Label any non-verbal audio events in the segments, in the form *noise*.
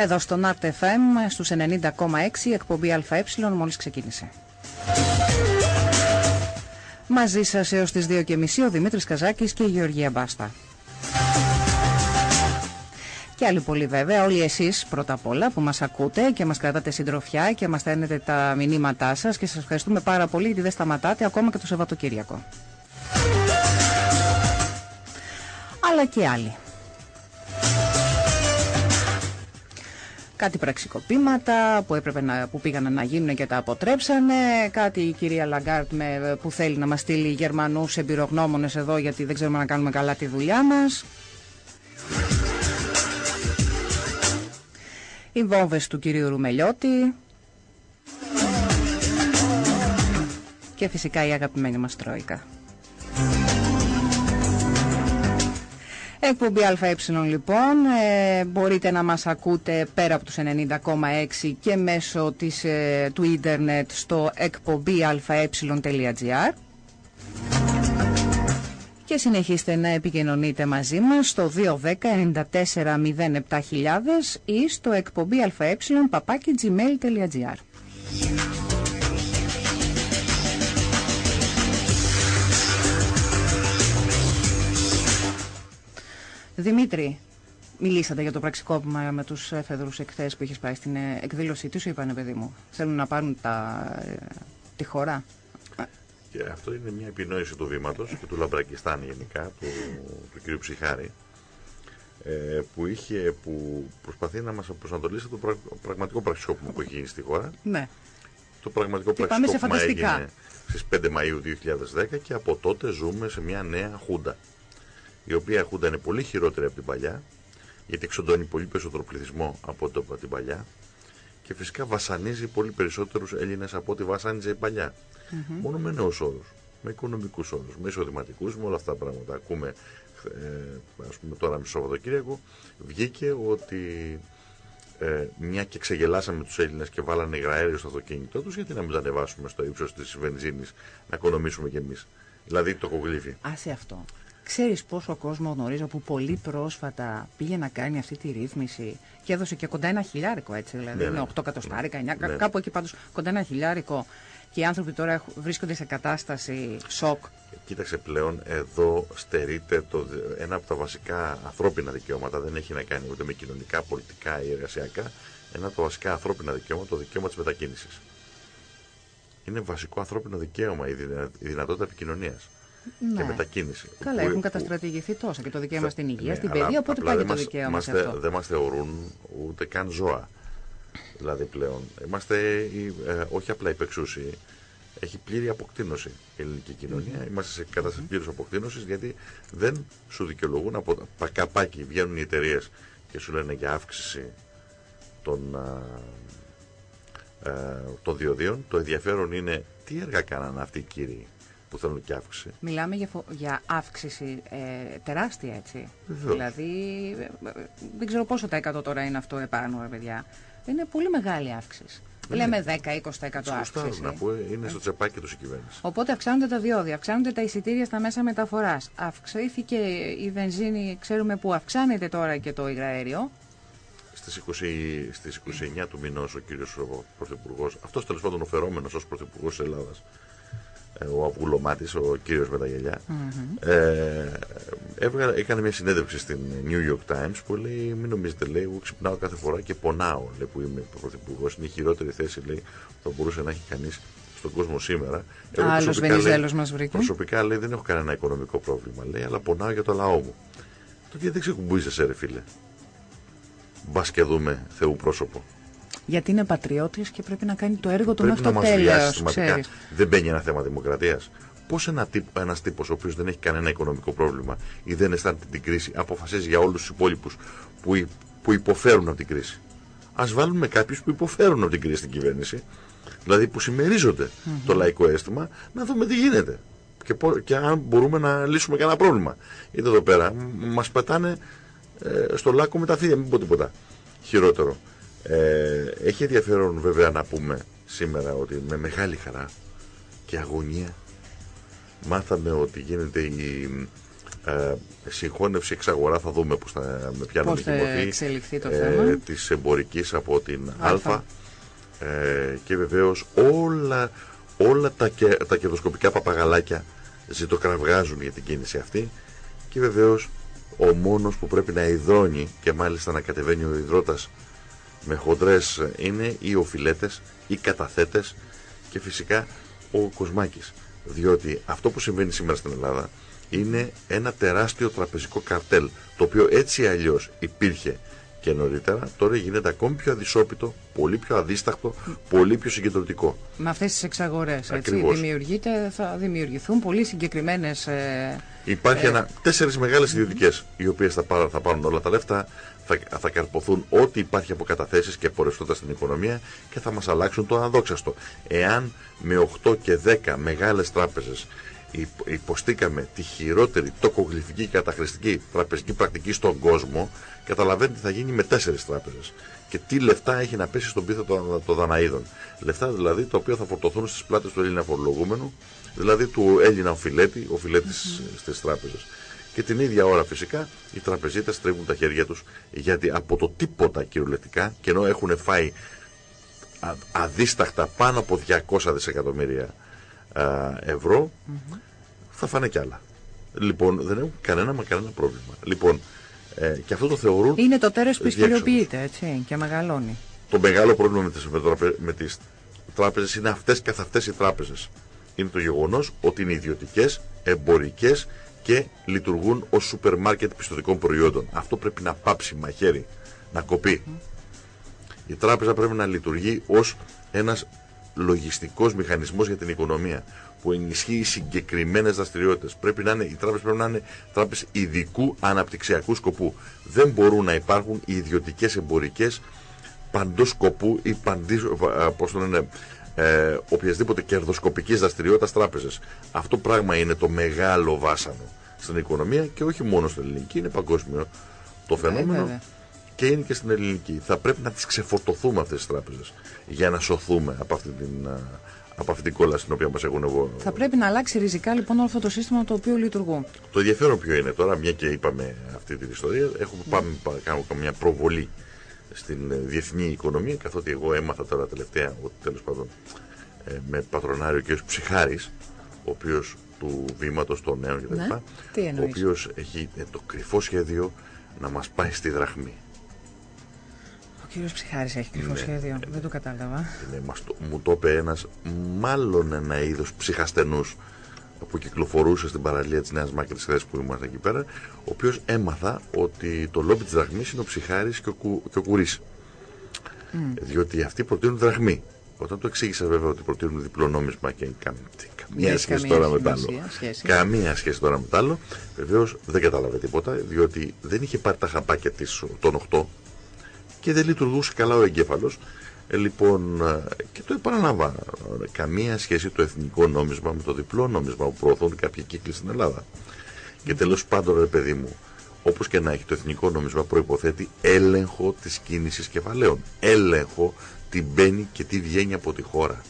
Εδώ στο Art FM στους 90,6 εκπομπή ΑΕ μόλις ξεκίνησε. Μαζί σας έως τις 2.30 ο Δημήτρης Καζάκης και η Γεωργία Μπάστα. Και άλλοι πολύ βέβαια, όλοι εσείς πρώτα απ' όλα που μας ακούτε και μας κρατάτε συντροφιά και μας στέλνετε τα μηνύματά σας και σας ευχαριστούμε πάρα πολύ γιατί δεν σταματάτε ακόμα και το Σαββατοκύριακο. Αλλά και άλλοι. Κάτι πραξικοπήματα που, έπρεπε να, που πήγαν να γίνουν και τα αποτρέψανε. Κάτι η κυρία Λαγκάρντ με, που θέλει να μας στείλει Γερμανούς εμπειρογνώμονες εδώ γιατί δεν ξέρουμε να κάνουμε καλά τη δουλειά μας. Οι βόμβες του κυρίου Ρουμελιώτη. Και φυσικά η αγαπημένη μας Τρόικα. Εκπομπή ΑΕ λοιπόν, ε, μπορείτε να μας ακούτε πέρα από τους 90,6 και μέσω της, ε, του ίντερνετ στο εκπομπή αε.gr και συνεχίστε να επικοινωνείτε μαζί μας στο 210 94 ή στο εκπομπή αε Δημήτρη, μιλήσατε για το πραξικόπημα με τους εφέδρους εχθές που είχες πάει στην ε, εκδήλωση. Τι σου είπανε παιδί μου, θέλουν να πάρουν τα, ε, τη χώρα. Και αυτό είναι μια επινόηση του βήματος και του Λαμπρακιστάν γενικά, του, του κ. Ψυχάρη, ε, που, είχε, που προσπαθεί να μας προσανατολίσει το πραγματικό πραξικόπημα που έχει γίνει στη χώρα. Ναι. Το πραγματικό πραξικόπημα έγινε στις 5 Μαΐου 2010 και από τότε ζούμε σε μια νέα χούντα η οποία χούντα είναι πολύ χειρότερη από την παλιά, γιατί εξοντώνει πολύ περισσότερο πληθυσμό από, το, από την παλιά και φυσικά βασανίζει πολύ περισσότερους Έλληνες από ό,τι βασάνιζε η παλιά. Mm -hmm. Μόνο με νέους όρους, με οικονομικούς όρους, με εισοδηματικούς, με όλα αυτά τα πράγματα. Ακούμε, ε, ας πούμε τώρα με το Σαββατοκύριακο, βγήκε ότι ε, μια και ξεγελάσαμε τους Έλληνες και βάλανε υγραέριο στο αυτοκίνητό τους, γιατί να μην τα ανεβάσουμε στο ύψος της βενζίνης, να οικονομήσουμε κι εμείς. Δηλαδή το κογλίφι. Άσε αυτό. Ξέρεις πόσο κόσμο γνωρίζω που πολύ πρόσφατα πήγε να κάνει αυτή τη ρύθμιση και έδωσε και κοντά ένα χιλιάρικο έτσι, δηλαδή ναι, ναι. 8 κατοστάρικα, 9, ναι. κάπου εκεί πάντως κοντά ένα χιλιάρικο και οι άνθρωποι τώρα βρίσκονται σε κατάσταση σοκ. Κοίταξε πλέον, εδώ στερείται το, ένα από τα βασικά ανθρώπινα δικαιώματα, δεν έχει να κάνει ούτε με κοινωνικά, πολιτικά ή εργασιακά, ένα από τα βασικά ανθρώπινα δικαιώματα, το δικαίωμα της μετακίνησης. Είναι βασικό ανθρώπινο δικαίωμα η δυνατότητα επικοινωνίας ναι. και μετακίνηση. Καλά, που, έχουν καταστρατηγηθεί τόσα και το δικαίωμα στην υγεία, ναι, στην παιδεία, οπότε πάει και το δικαίωμα σε αυτό. Δεν μας θεωρούν ούτε καν ζώα. Δηλαδή πλέον. Είμαστε ε, όχι απλά υπεξούσιοι. Έχει πλήρη αποκτήνωση η ελληνική κοινωνία. Mm. Είμαστε σε κατάσταση mm. πλήρη αποκτήνωσης γιατί δεν σου δικαιολογούν από πακαπάκι. Βγαίνουν οι εταιρείες και σου λένε για αύξηση των, α, α, των διοδίων. Το ενδιαφέρον είναι τι έργα κάνανε αυτοί οι κύριοι που θέλουν και αύξηση. Μιλάμε για, για αύξηση ε, τεράστια έτσι. Δηλαδή, ε, δεν ξέρω πόσο τα εκατό τώρα είναι αυτό επάνω, ρε παιδιά. Είναι πολύ μεγάλη αύξηση. Ναι. Λέμε 10-20% αύξηση. να πω, είναι στο τσεπάκι τους η κυβέρνηση. Οπότε αυξάνονται τα διόδια, αυξάνονται τα εισιτήρια στα μέσα μεταφοράς. Αυξήθηκε η βενζίνη, ξέρουμε που αυξάνεται τώρα και το υγραέριο. Στις, 20, στις 29 του μηνός ο κύριος Πρωθυπουργός, αυτός τέλος πάντων ο φερόμενος ως Πρωθυπουργός της Ελλάδας, ε, ο Αυγουλωμάτης, ο κύριος με τα γελιά, ε, έκανε μια συνέντευξη στην New York Times που λέει μην νομίζετε λέει εγώ ξυπνάω κάθε φορά και πονάω λέει, που είμαι πρωθυπουργός είναι η χειρότερη θέση λέει, που θα μπορούσε να έχει κανείς στον κόσμο σήμερα. Άλλος Βενιζέλος μας βρήκε. Προσωπικά λέει δεν έχω κανένα οικονομικό πρόβλημα, λέει, αλλά πονάω για το λαό μου. Το γιατί δεν ξεκουμπούζεσαι, ρε φίλε. Μπας και δούμε Θεού πρόσωπο γιατί είναι πατριώτης και πρέπει να κάνει το έργο του μέχρι το τέλος. Δεν μπαίνει ένα θέμα δημοκρατίας. Πώς ένα τύπο, ένας τύπος ο οποίος δεν έχει κανένα οικονομικό πρόβλημα ή δεν αισθάνεται την κρίση αποφασίζει για όλους τους υπόλοιπους που, που υποφέρουν από την κρίση. Α βάλουμε κάποιους που υποφέρουν από την κρίση στην κυβέρνηση, δηλαδή που συμμερίζονται το λαϊκό αίσθημα, να δούμε τι γίνεται. Και, και αν μπορούμε να λύσουμε κανένα πρόβλημα. Είτε εδώ πέρα, μας πετάνε ε, στο λάκκο με τα θεία, μην πω τίποτα χειρότερο. Ε, έχει ενδιαφέρον βέβαια να πούμε σήμερα ότι με μεγάλη χαρά και αγωνία μάθαμε ότι γίνεται η, ε, συγχώνευση εξαγορά. Θα δούμε πώς θα, με ποια νομική μορφή εξελιχθεί το ε, της εμπορικής από την Α, ε, και βεβαίως όλα, όλα τα, τα κερδοσκοπικά παπαγαλάκια ζητοκραυγάζουν για την κίνηση αυτή. Και βεβαίως ο μόνος που πρέπει να υδρώνει και μάλιστα να κατεβαίνει ο υδρότας με χοντρές είναι οι οφειλέτες, οι καταθέτες και φυσικά ο Κοσμάκης. Διότι αυτό που συμβαίνει σήμερα στην Ελλάδα είναι ένα τεράστιο τραπεζικό καρτέλ, το οποίο έτσι αλλιώς υπήρχε και νωρίτερα, τώρα γίνεται ακόμη πιο αδυσόπιτο, πολύ πιο αδίσταχτο, πολύ πιο συγκεντρωτικό. Με αυτές τις εξαγορές, έτσι, δημιουργείται, θα δημιουργηθούν πολύ συγκεκριμένες... Ε, Υπάρχει ε, ένα, τέσσερις μεγάλες ιδιωτικές, οι οποίες θα πάρουν, θα πάρουν όλα τα λεφτά, θα, θα καρποθούν ό,τι υπάρχει από καταθέσεις και πορευτόντα στην οικονομία και θα μας αλλάξουν το αναδόξαστο. Εάν με 8 και 10 μεγάλες τράπεζες υποστήκαμε τη χειρότερη τοκογλυφική και καταχρηστική τραπεζική πρακτική στον κόσμο, καταλαβαίνετε τι θα γίνει με τέσσερις τράπεζες. Και τι λεφτά έχει να πέσει στον πίθο των, των Δαναίδων. Λεφτά δηλαδή τα οποία θα φορτωθούν στις πλάτες του Έλληνα φορολογούμενου, δηλαδή του Έλληνα οφειλέτη, οφειλέτης mm -hmm. στις τράπεζες. Και την ίδια ώρα φυσικά οι τραπεζίτες στρίβουν τα χέρια τους γιατί από το τίποτα κυριολεκτικά και ενώ έχουν φάει αδίσταχτα πάνω από 200 δισεκατομμύρια ευρώ θα φάνε κι άλλα. Λοιπόν, δεν έχουν κανένα μα κανένα πρόβλημα. Λοιπόν, ε, και αυτό το θεωρούν. Είναι το τέρος που ισχυροποιείται, έτσι, και μεγαλώνει. Το μεγάλο πρόβλημα με τις, με, με τις τράπεζες είναι αυτές καθ' αυτές οι τράπεζες. Είναι το γεγονός ότι είναι ιδιωτικές, εμπορικές και λειτουργούν ως σούπερ μάρκετ πιστοτικών προϊόντων. Αυτό πρέπει να πάψει μαχαίρι, να κοπεί. Η τράπεζα πρέπει να λειτουργεί ως ένας λογιστικός μηχανισμός για την οικονομία που ενισχύει συγκεκριμένες δραστηριότητες. Πρέπει να είναι, οι τράπεζες πρέπει να είναι τράπεζες ειδικού αναπτυξιακού σκοπού. Δεν μπορούν να υπάρχουν οι ιδιωτικές εμπορικές παντός σκοπού ή παντής, πώς το λένε, ε, οποιασδήποτε κερδοσκοπικής δραστηριότητας τράπεζες. Αυτό πράγμα είναι το μεγάλο βάσανο στην οικονομία και όχι μόνο στην ελληνική, είναι παγκόσμιο το ε, φαινόμενο. και είναι και στην ελληνική. Θα πρέπει να τις ξεφορτωθούμε αυτές τις τράπεζες για να σωθούμε από αυτή την από αυτή την κόλλα στην οποία μας έχουν εγώ. Θα πρέπει να αλλάξει ριζικά λοιπόν όλο αυτό το σύστημα το οποίο λειτουργούν. Το ενδιαφέρον ποιο είναι τώρα, μια και είπαμε αυτή την ιστορία, έχουμε ναι. πάμε να κάνουμε μια προβολή στην ε, διεθνή οικονομία, καθότι εγώ έμαθα τώρα τελευταία ότι τέλος πάντων ε, με πατρονάριο κ. Ψυχάρης, ο οποίος του βήματος των νέων κτλ. Ναι. ο οποίος έχει ε, το κρυφό σχέδιο να μας πάει στη δραχμή κύριος Ψυχάρης έχει κρυφό ναι, σχέδιο. Ναι, Δεν το κατάλαβα. Ναι, μας το, μου το είπε ένας, μάλλον ένα είδος ψυχασθενούς που κυκλοφορούσε στην παραλία της Νέας Μάκρης χθες που ήμασταν εκεί πέρα, ο οποίος έμαθα ότι το λόμπι της δραχμής είναι ο Ψυχάρης και ο, κου, και ο Κουρίς. Mm. Διότι αυτοί προτείνουν δραχμή. Όταν το εξήγησα βέβαια ότι προτείνουν διπλό νόμισμα και καμία σχέση τώρα με το άλλο. Καμία σχέση τώρα με το άλλο. Βεβαίως δεν κατάλαβε τίποτα, διότι δεν είχε πάρει τα χαπάκια της των 8 και δεν λειτουργούσε καλά ο εγκέφαλος. Ε, λοιπόν, ε, και το επαναλαμβάνω, καμία σχέση το εθνικό νόμισμα με το διπλό νόμισμα που προωθούν κάποιοι κύκλοι στην Ελλάδα. Και τέλος πάντων, ρε παιδί μου, όπως και να έχει το εθνικό νόμισμα προϋποθέτει έλεγχο της κίνησης κεφαλαίων. Έλεγχο τι μπαίνει και τι βγαίνει από τη χώρα.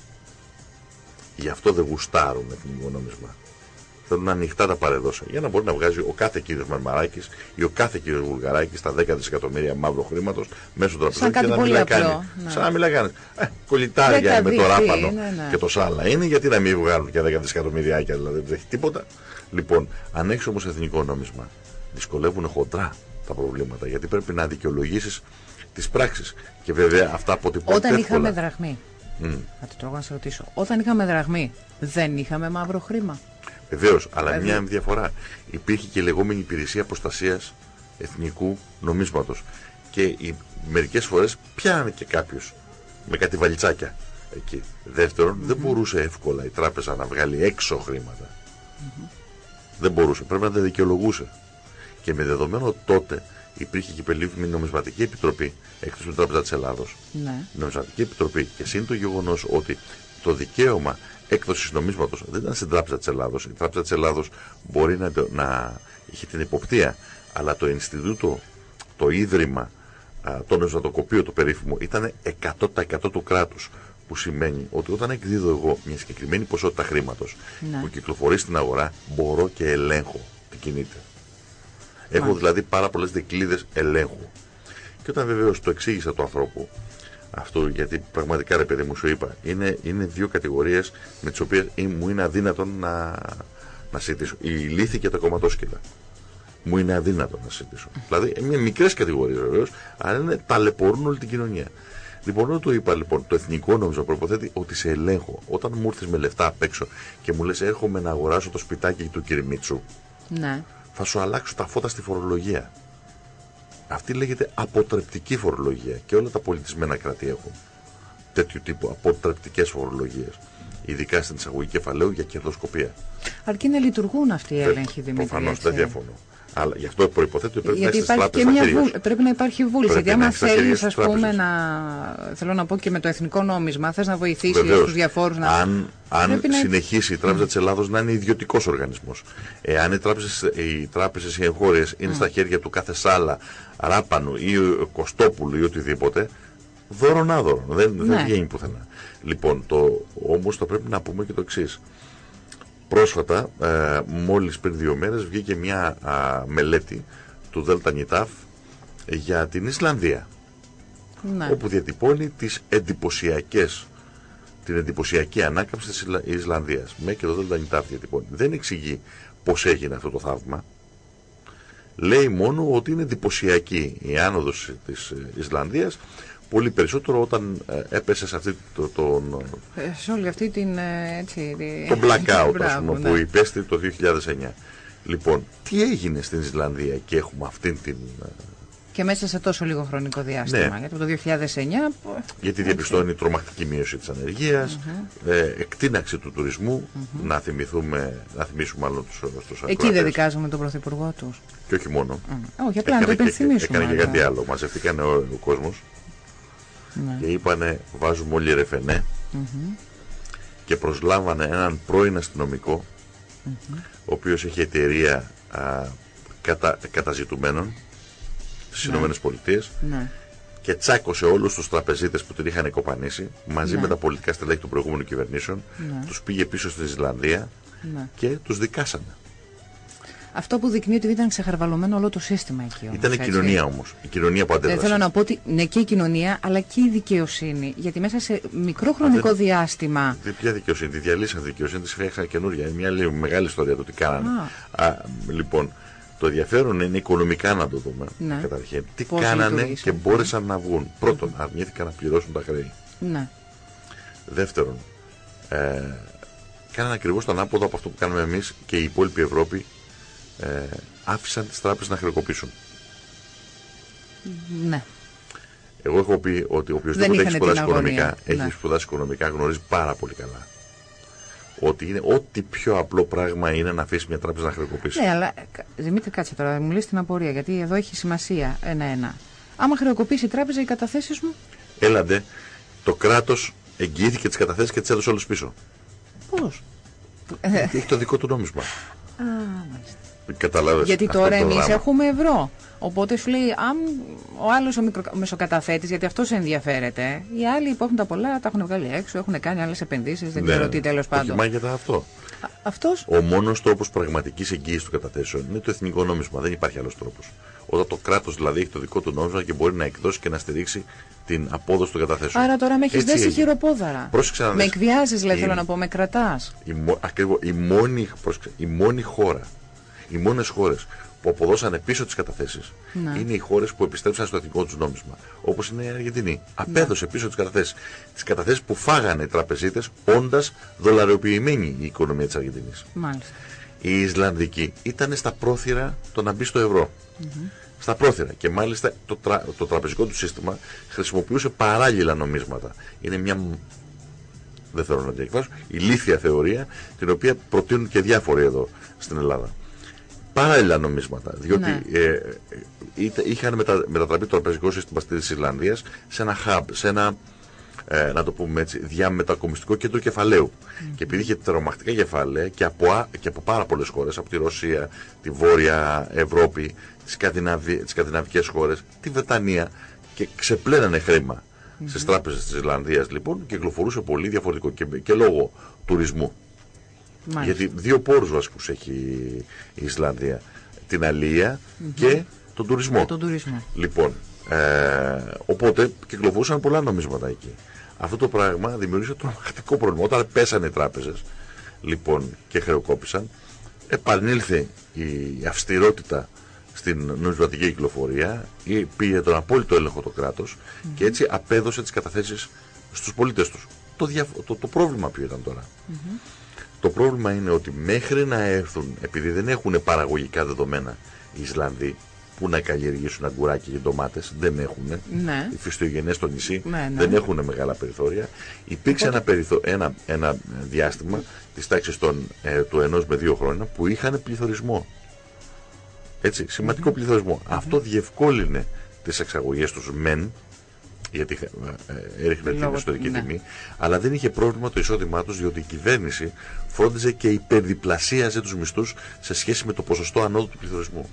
Γι' αυτό δεν γουστάρουν εθνικό νόμισμα. Θέλουν ανοιχτά τα παρεδόσα για να μπορεί να βγάζει ο κάθε κύριος Μαρμαράκης ή ο κάθε κύριος Βουλγαράκης τα 10 δισεκατομμύρια μαύρο χρήματος μέσω τραπεζών και να μιλάει κανεί. Ναι. Σαν να μιλάει κανεί. Ε, κολλητάρια με το ράπανο ναι, ναι. και το σάλα είναι, γιατί να μην βγάλουν και 10 δισεκατομμυριάκια δηλαδή δεν έχει τίποτα. Λοιπόν, αν έχεις όμως εθνικό νόμισμα, δυσκολεύουν χοντρά τα προβλήματα γιατί πρέπει να δικαιολογήσεις τι πράξει. Και βέβαια αυτά αποτυπώνουν. Όταν είχαμε δραχμή. Mm. Να το να σε ρωτήσω. Όταν είχαμε δραχμή, δεν είχαμε μαύρο χρήμα. Βεβαίως, αλλά μια διαφορά. Υπήρχε και η λεγόμενη υπηρεσία προστασίας εθνικού νομίσματος. Και μερικές φορές πιάνε και κάποιου με κάτι βαλιτσάκια εκεί. Δεύτερον, δεν μπορούσε εύκολα η τράπεζα να βγάλει έξω χρήματα. Δεν μπορούσε. Πρέπει να τα δικαιολογούσε. Και με δεδομένο τότε υπήρχε και περίφημη νομισματική επιτροπή εκτός του Τράπεζα της Ελλάδος. Ναι. Νομισματική επιτροπή. Και σύν το γεγονός ότι το δικαίωμα έκδοσης νομίσματος δεν ήταν στην Τράπεζα της Ελλάδος. Η Τράπεζα της Ελλάδος μπορεί να, να είχε την υποπτία, αλλά το Ινστιτούτο, το Ίδρυμα, το νομισματοκοπείο το περίφημο ήταν 100% του κράτους. Που σημαίνει ότι όταν εκδίδω εγώ μια συγκεκριμένη ποσότητα χρήματος ναι. που κυκλοφορεί στην αγορά, μπορώ και ελέγχω τι κινείται. Έχω δηλαδή πάρα πολλές δικλείδες ελέγχου. Και όταν βεβαίως το εξήγησα του ανθρώπου αυτό, γιατί πραγματικά ρε παιδί μου σου είπα, είναι, είναι δύο κατηγορίες με τις οποίες μου είναι αδύνατο να, να συζητήσω. Η λύθη και τα κομματόσκυλα. Μου είναι αδύνατο να συζητήσω. Δηλαδή, είναι μικρές κατηγορίες βεβαίως, αλλά είναι, ταλαιπωρούν όλη την κοινωνία. Λοιπόν, όταν το είπα λοιπόν, το εθνικό νόμισμα προποθέτει ότι σε ελέγχω. Όταν μου ήρθε με λεφτά απ' έξω και μου λες, έρχομαι να αγοράσω το σπιτάκι του Κυριμίτσου, ναι. Θα σου αλλάξω τα φώτα στη φορολογία. Αυτή λέγεται αποτρεπτική φορολογία και όλα τα πολιτισμένα κράτη έχουν τέτοιου τύπου αποτρεπτικές φορολογίες. Ειδικά στην εισαγωγή κεφαλαίου για κερδοσκοπία. Αρκεί να λειτουργούν αυτοί οι έλεγχοι, Δημήτρη. Προφανώς δεν διαφωνώ. Αλλά γι' αυτό προποθέτει ότι πρέπει Γιατί να υπάρχει και μια βούλ... Πρέπει να υπάρχει βούληση. Γιατί άμα θέλεις, ας πούμε, να. Θέλω να πω και με το εθνικό νόμισμα, θες να βοηθήσεις τους διαφόρους να. Αν, αν συνεχίσει η Τράπεζα mm. τη Ελλάδος να είναι ιδιωτικός οργανισμός, εάν οι τράπεζε οι, τράπεζες, οι εγχώριες είναι mm. στα χέρια του κάθε Σάλα, Ράπανου ή Κωστόπουλου ή οτιδήποτε, δώρο άδωρο. Δεν, ναι. δεν βγαίνει πουθενά. Λοιπόν, το, όμως θα πρέπει να πούμε και το εξής. Πρόσφατα, ε, μόλις πριν δύο μέρες, βγήκε μια μελέτη του Δέλτα Νιτάφ για την Ισλανδία. Ναι. Όπου διατυπώνει τις εντυπωσιακές την εντυπωσιακή ανάκαμψη της Ισλανδίας. Με και το Δέλτα Νιτάφ διατυπώνει. Δεν εξηγεί πώς έγινε αυτό το θαύμα. Λέει μόνο ότι είναι εντυπωσιακή η άνοδος της ε, Ισλανδίας πολύ περισσότερο όταν ε, έπεσες σε αυτή το, τον... Ε, σε όλη αυτή την... Ε, έτσι, το blackout, ας πούμε, *laughs* ναι. που υπέστη το 2009. Λοιπόν, τι έγινε στην Ισλανδία και έχουμε αυτήν την... Και μέσα σε τόσο λίγο χρονικό διάστημα. Ναι. Γιατί το 2009... Γιατί διαπιστώνει τρομακτική μείωση της ανεργίας, mm ε, εκτείναξη του τουρισμού, να, θυμηθούμε, να θυμίσουμε μάλλον τους, τους Εκεί δεν δικάζουμε τον Πρωθυπουργό τους. Και όχι μόνο. Όχι, απλά να το υπενθυμίσουμε. Έκανε και κάτι άλλο. Μαζευτήκαν ο, ο κόσμος ναι. και είπανε βάζουμε όλοι ρεφενέ και προσλάβανε έναν πρώην αστυνομικό ο οποίος έχει εταιρεία α, κατα, καταζητουμένων στις ναι. Ηνωμένες Πολιτείες ναι. και τσάκωσε όλους τους τραπεζίτες που την είχαν κοπανίσει μαζί ναι. με τα πολιτικά στελέχη των προηγούμενων κυβερνήσεων ναι. τους πήγε πίσω στην Ισλανδία και τους δικάσανε. Αυτό που δεικνύει ότι ήταν ξεχαρβαλωμένο όλο το σύστημα εκεί. Όμως, ήταν η κοινωνία όμως. Η κοινωνία που αντέδρασε. θέλω να πω ότι ναι, και η κοινωνία, αλλά και η δικαιοσύνη. Γιατί μέσα σε μικρό χρονικό διάστημα. Τι, ποια δικαιοσύνη, τη διαλύσαν δικαιοσύνη, της φτιάξαν καινούργια. Είναι μια άλλη μεγάλη ιστορία το τι κάνανε. Α. λοιπόν, το ενδιαφέρον είναι οικονομικά να το δούμε. Ναι. Καταρχήν, τι Πώς κάνανε και μπόρεσαν να βγουν. Πρώτον, mm αρνήθηκαν να πληρώσουν τα χρέη. Ναι. Δεύτερον, ε, κάνανε ακριβώς τον άποδο από αυτό που κάνουμε εμείς και η υπόλοιπη Ευρώπη ε, άφησαν τις τράπεζες να χρεοκοπήσουν. Ναι. Εγώ έχω πει ότι οποιοδήποτε έχει σπουδάσει οικονομικά, έχει ναι. σπουδάσει οικονομικά γνωρίζει πάρα πολύ καλά. Ότι είναι ό,τι πιο απλό πράγμα είναι να αφήσει μια τράπεζα να χρεοκοπήσει. Ναι, αλλά Δημήτρη, κάτσε τώρα, μου λύσει την απορία, γιατί εδώ έχει σημασία ένα-ένα. Άμα χρεοκοπήσει η τράπεζα, οι καταθέσεις μου; Έλαντε, το κράτος εγγυήθηκε τις καταθέσεις και τις έδωσε όλες πίσω. Πώς; Έχει το δικό του νόμισμα. Α, μάλιστα. Γιατί τώρα εμείς έχουμε ευρώ. Οπότε σου λέει, αν ο άλλος ο μικρο... μεσοκαταθέτης, γιατί αυτός ενδιαφέρεται, οι άλλοι που έχουν τα πολλά τα έχουν βγάλει έξω, έχουν κάνει άλλες επενδύσεις, δεν ναι. ξέρω τι τέλος πάντων. Όχι, για αυτό. Αυτός... Ο μόνος τρόπος πραγματικής εγγύησης των καταθέσεων είναι το εθνικό νόμισμα. Δεν υπάρχει άλλος τρόπος. Όταν το κράτος δηλαδή έχει το δικό του νόμισμα και μπορεί να εκδώσει και να στηρίξει την απόδοση των καταθέσεων. Άρα τώρα με έχεις δέσει χειροπόδαρα. Με εκβιάζεις, δηλαδή, θέλω να πω, με κρατάς. Η, ακριβώς, η, μόνη, η μόνη χώρα οι μόνες χώρες που αποδώσανε πίσω τις καταθέσεις ναι. είναι οι χώρες που επιστρέψαν στο εθνικό τους νόμισμα. Όπως είναι η Αργεντινή. Ναι. Απέδωσε πίσω τις καταθέσεις. Τις καταθέσεις που φάγανε οι τραπεζίτες, όντας δολαριοποιημένη η οικονομία της Αργεντινής. Η Ισλανδική ήταν στα πρόθυρα το να μπει στο ευρώ. Στα πρόθυρα. Και μάλιστα το, το τραπεζικό του σύστημα χρησιμοποιούσε παράλληλα νομίσματα. Είναι μια δεν θέλω να διακφάσω, ηλίθια θεωρία, την οποία προτείνουν και διάφοροι εδώ στην Ελλάδα παράλληλα νομίσματα. Διότι ναι. ε, ε, είχαν μετα, μετατραπεί το τραπεζικό σύστημα της Ισλανδία σε ένα hub, σε ένα ε, να το πούμε έτσι, διαμετακομιστικό κέντρο κεφαλαίου. Και επειδή είχε τρομακτικά κεφάλαια και από, και από πάρα πολλές χώρες, από τη Ρωσία, τη Βόρεια Ευρώπη, τις σκανδιναβικές χώρες, τη Βρετανία, και ξεπλένανε χρήμα mm -hmm. στις τράπεζες της Ισλανδία λοιπόν και κυκλοφορούσε πολύ διαφορετικό και, και λόγω τουρισμού. Μάλιστα. Γιατί δύο πόρους βασικούς έχει η Ισλανδία. την αλληλεία και τον τουρισμό. τον τουρισμό. Λοιπόν, ε, οπότε κυκλοφορούσαν πολλά νομίσματα εκεί. Αυτό το πράγμα δημιούργησε τρομακτικό πρόβλημα. Όταν πέσανε οι τράπεζες λοιπόν, και χρεοκόπησαν, επανήλθε η αυστηρότητα στην νομισματική κυκλοφορία, πήγε τον απόλυτο έλεγχο το κράτος και έτσι απέδωσε τις καταθέσεις στους πολίτες τους. Το, το, το, πρόβλημα ποιο ήταν τώρα; Το πρόβλημα είναι ότι μέχρι να έρθουν, επειδή δεν έχουν παραγωγικά δεδομένα οι Ισλανδοί, που να καλλιεργήσουν αγκουράκια και ντομάτες. Δεν έχουν. Ναι. Οι φυστογενέ στο νησί ναι, ναι. δεν έχουν μεγάλα περιθώρια. Υπήρξε ένα, περιθω... ένα, ένα διάστημα της τάξης ε, του ενός με δύο χρόνια που είχαν πληθωρισμό. Έτσι, σημαντικό πληθωρισμό. Αυτό διευκόλυνε τις εξαγωγές τους μεν, γιατί ε, ε, έριχνε την ιστορική ναι. τιμή, αλλά δεν είχε πρόβλημα το εισόδημά τους, διότι η κυβέρνηση φρόντιζε και υπερδιπλασίαζε τους μισθούς σε σχέση με το ποσοστό ανώδου του πληθωρισμού.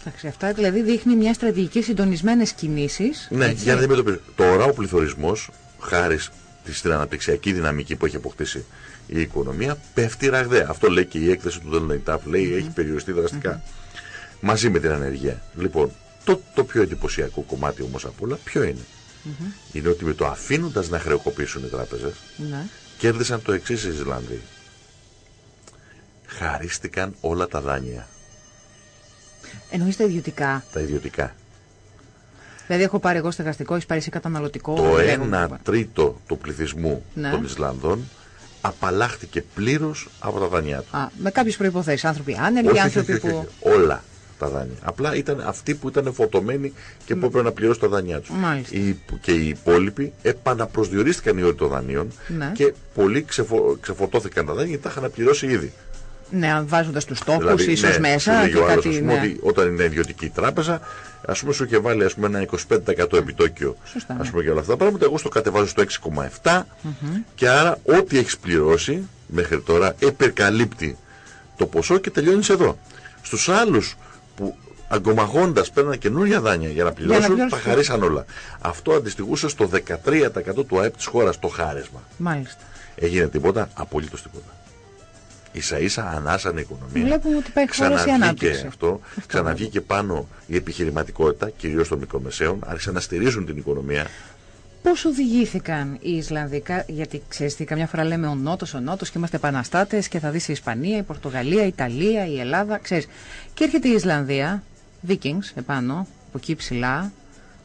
Εντάξει, αυτά δηλαδή δείχνει μια στρατηγική συντονισμένες κινήσεις. Ναι, έτσι. για να αντιμετωπίσουμε. Τώρα ο πληθωρισμός, χάρη στην αναπτυξιακή δυναμική που έχει αποκτήσει η οικονομία, πέφτει ραγδαία. Αυτό λέει και η έκθεση του Δελναϊτάπ, λέει mm -hmm. έχει περιοριστεί δραστικά. Mm -hmm. Μαζί με την ανεργία. Λοιπόν, το, το πιο εντυπωσιακό κομμάτι όμως από όλα, ποιο είναι; Mm -hmm. Είναι ότι με το αφήνοντας να χρεοκοπήσουν οι τράπεζες, ναι. κέρδισαν το εξής οι Ισλανδοί. Χαρίστηκαν όλα τα δάνεια. Εννοείς τα ιδιωτικά; Τα ιδιωτικά. Δηλαδή έχω πάρει εγώ στεγαστικό, έχεις πάρει εσύ καταναλωτικό. Το 1 τρίτο του πληθυσμού ναι. των Ισλανδών απαλλάχθηκε πλήρως από τα δάνειά του. Α, με κάποιες προποθέσει. Άνθρωποι άνεργοι, άνθρωποι όχι, που. Όλα τα δάνεια. Απλά ήταν αυτοί που ήταν φωτομένοι και που έπρεπε να πληρώσουν τα δάνειά τους. Και οι υπόλοιποι επαναπροσδιορίστηκαν οι όροι των δανείων ναι. και πολλοί ξεφο... ξεφορτώθηκαν τα δάνεια γιατί τα είχαν πληρώσει ήδη. Ναι, βάζοντας τους στόχους δηλαδή, ίσως ναι, μέσα. Και κάτι, άλλος, ναι. ότι όταν είναι ιδιωτική τράπεζα, ας πούμε, σου είχε βάλει ας πούμε, ένα 25% επιτόκιο. Σωστά, ας πούμε, και όλα αυτά τα πράγματα. Εγώ στο κατεβάζω στο 6,7 και άρα ό,τι έχεις πληρώσει μέχρι τώρα επερκαλύπτει το ποσό και τελειώνεις εδώ. Στους άλλους που αγκομαγώντας παίρνουν καινούργια δάνεια για να πληρώσουν, τα χαρίσαν όλα. Αυτό αντιστοιχούσε στο 13% του ΑΕΠ της χώρας το χάρισμα. Μάλιστα. Έγινε τίποτα, απολύτως τίποτα ίσα ίσα ανάσανε η οικονομία. Βλέπουμε ότι υπάρχει χώρος η ανάπτυξη. Αυτό, αυτό ξαναβγήκε πάνω η επιχειρηματικότητα, κυρίως των μικρομεσαίων, άρχισαν να στηρίζουν την οικονομία. Πώς οδηγήθηκαν οι Ισλανδοί, γιατί ξέρεις τι, καμιά φορά λέμε ο Νότος, ο Νότος και είμαστε επαναστάτες και θα δεις η Ισπανία, η Πορτογαλία, η Ιταλία, η Ελλάδα, ξέρεις. Και έρχεται η Ισλανδία, Vikings επάνω, από εκεί ψηλά,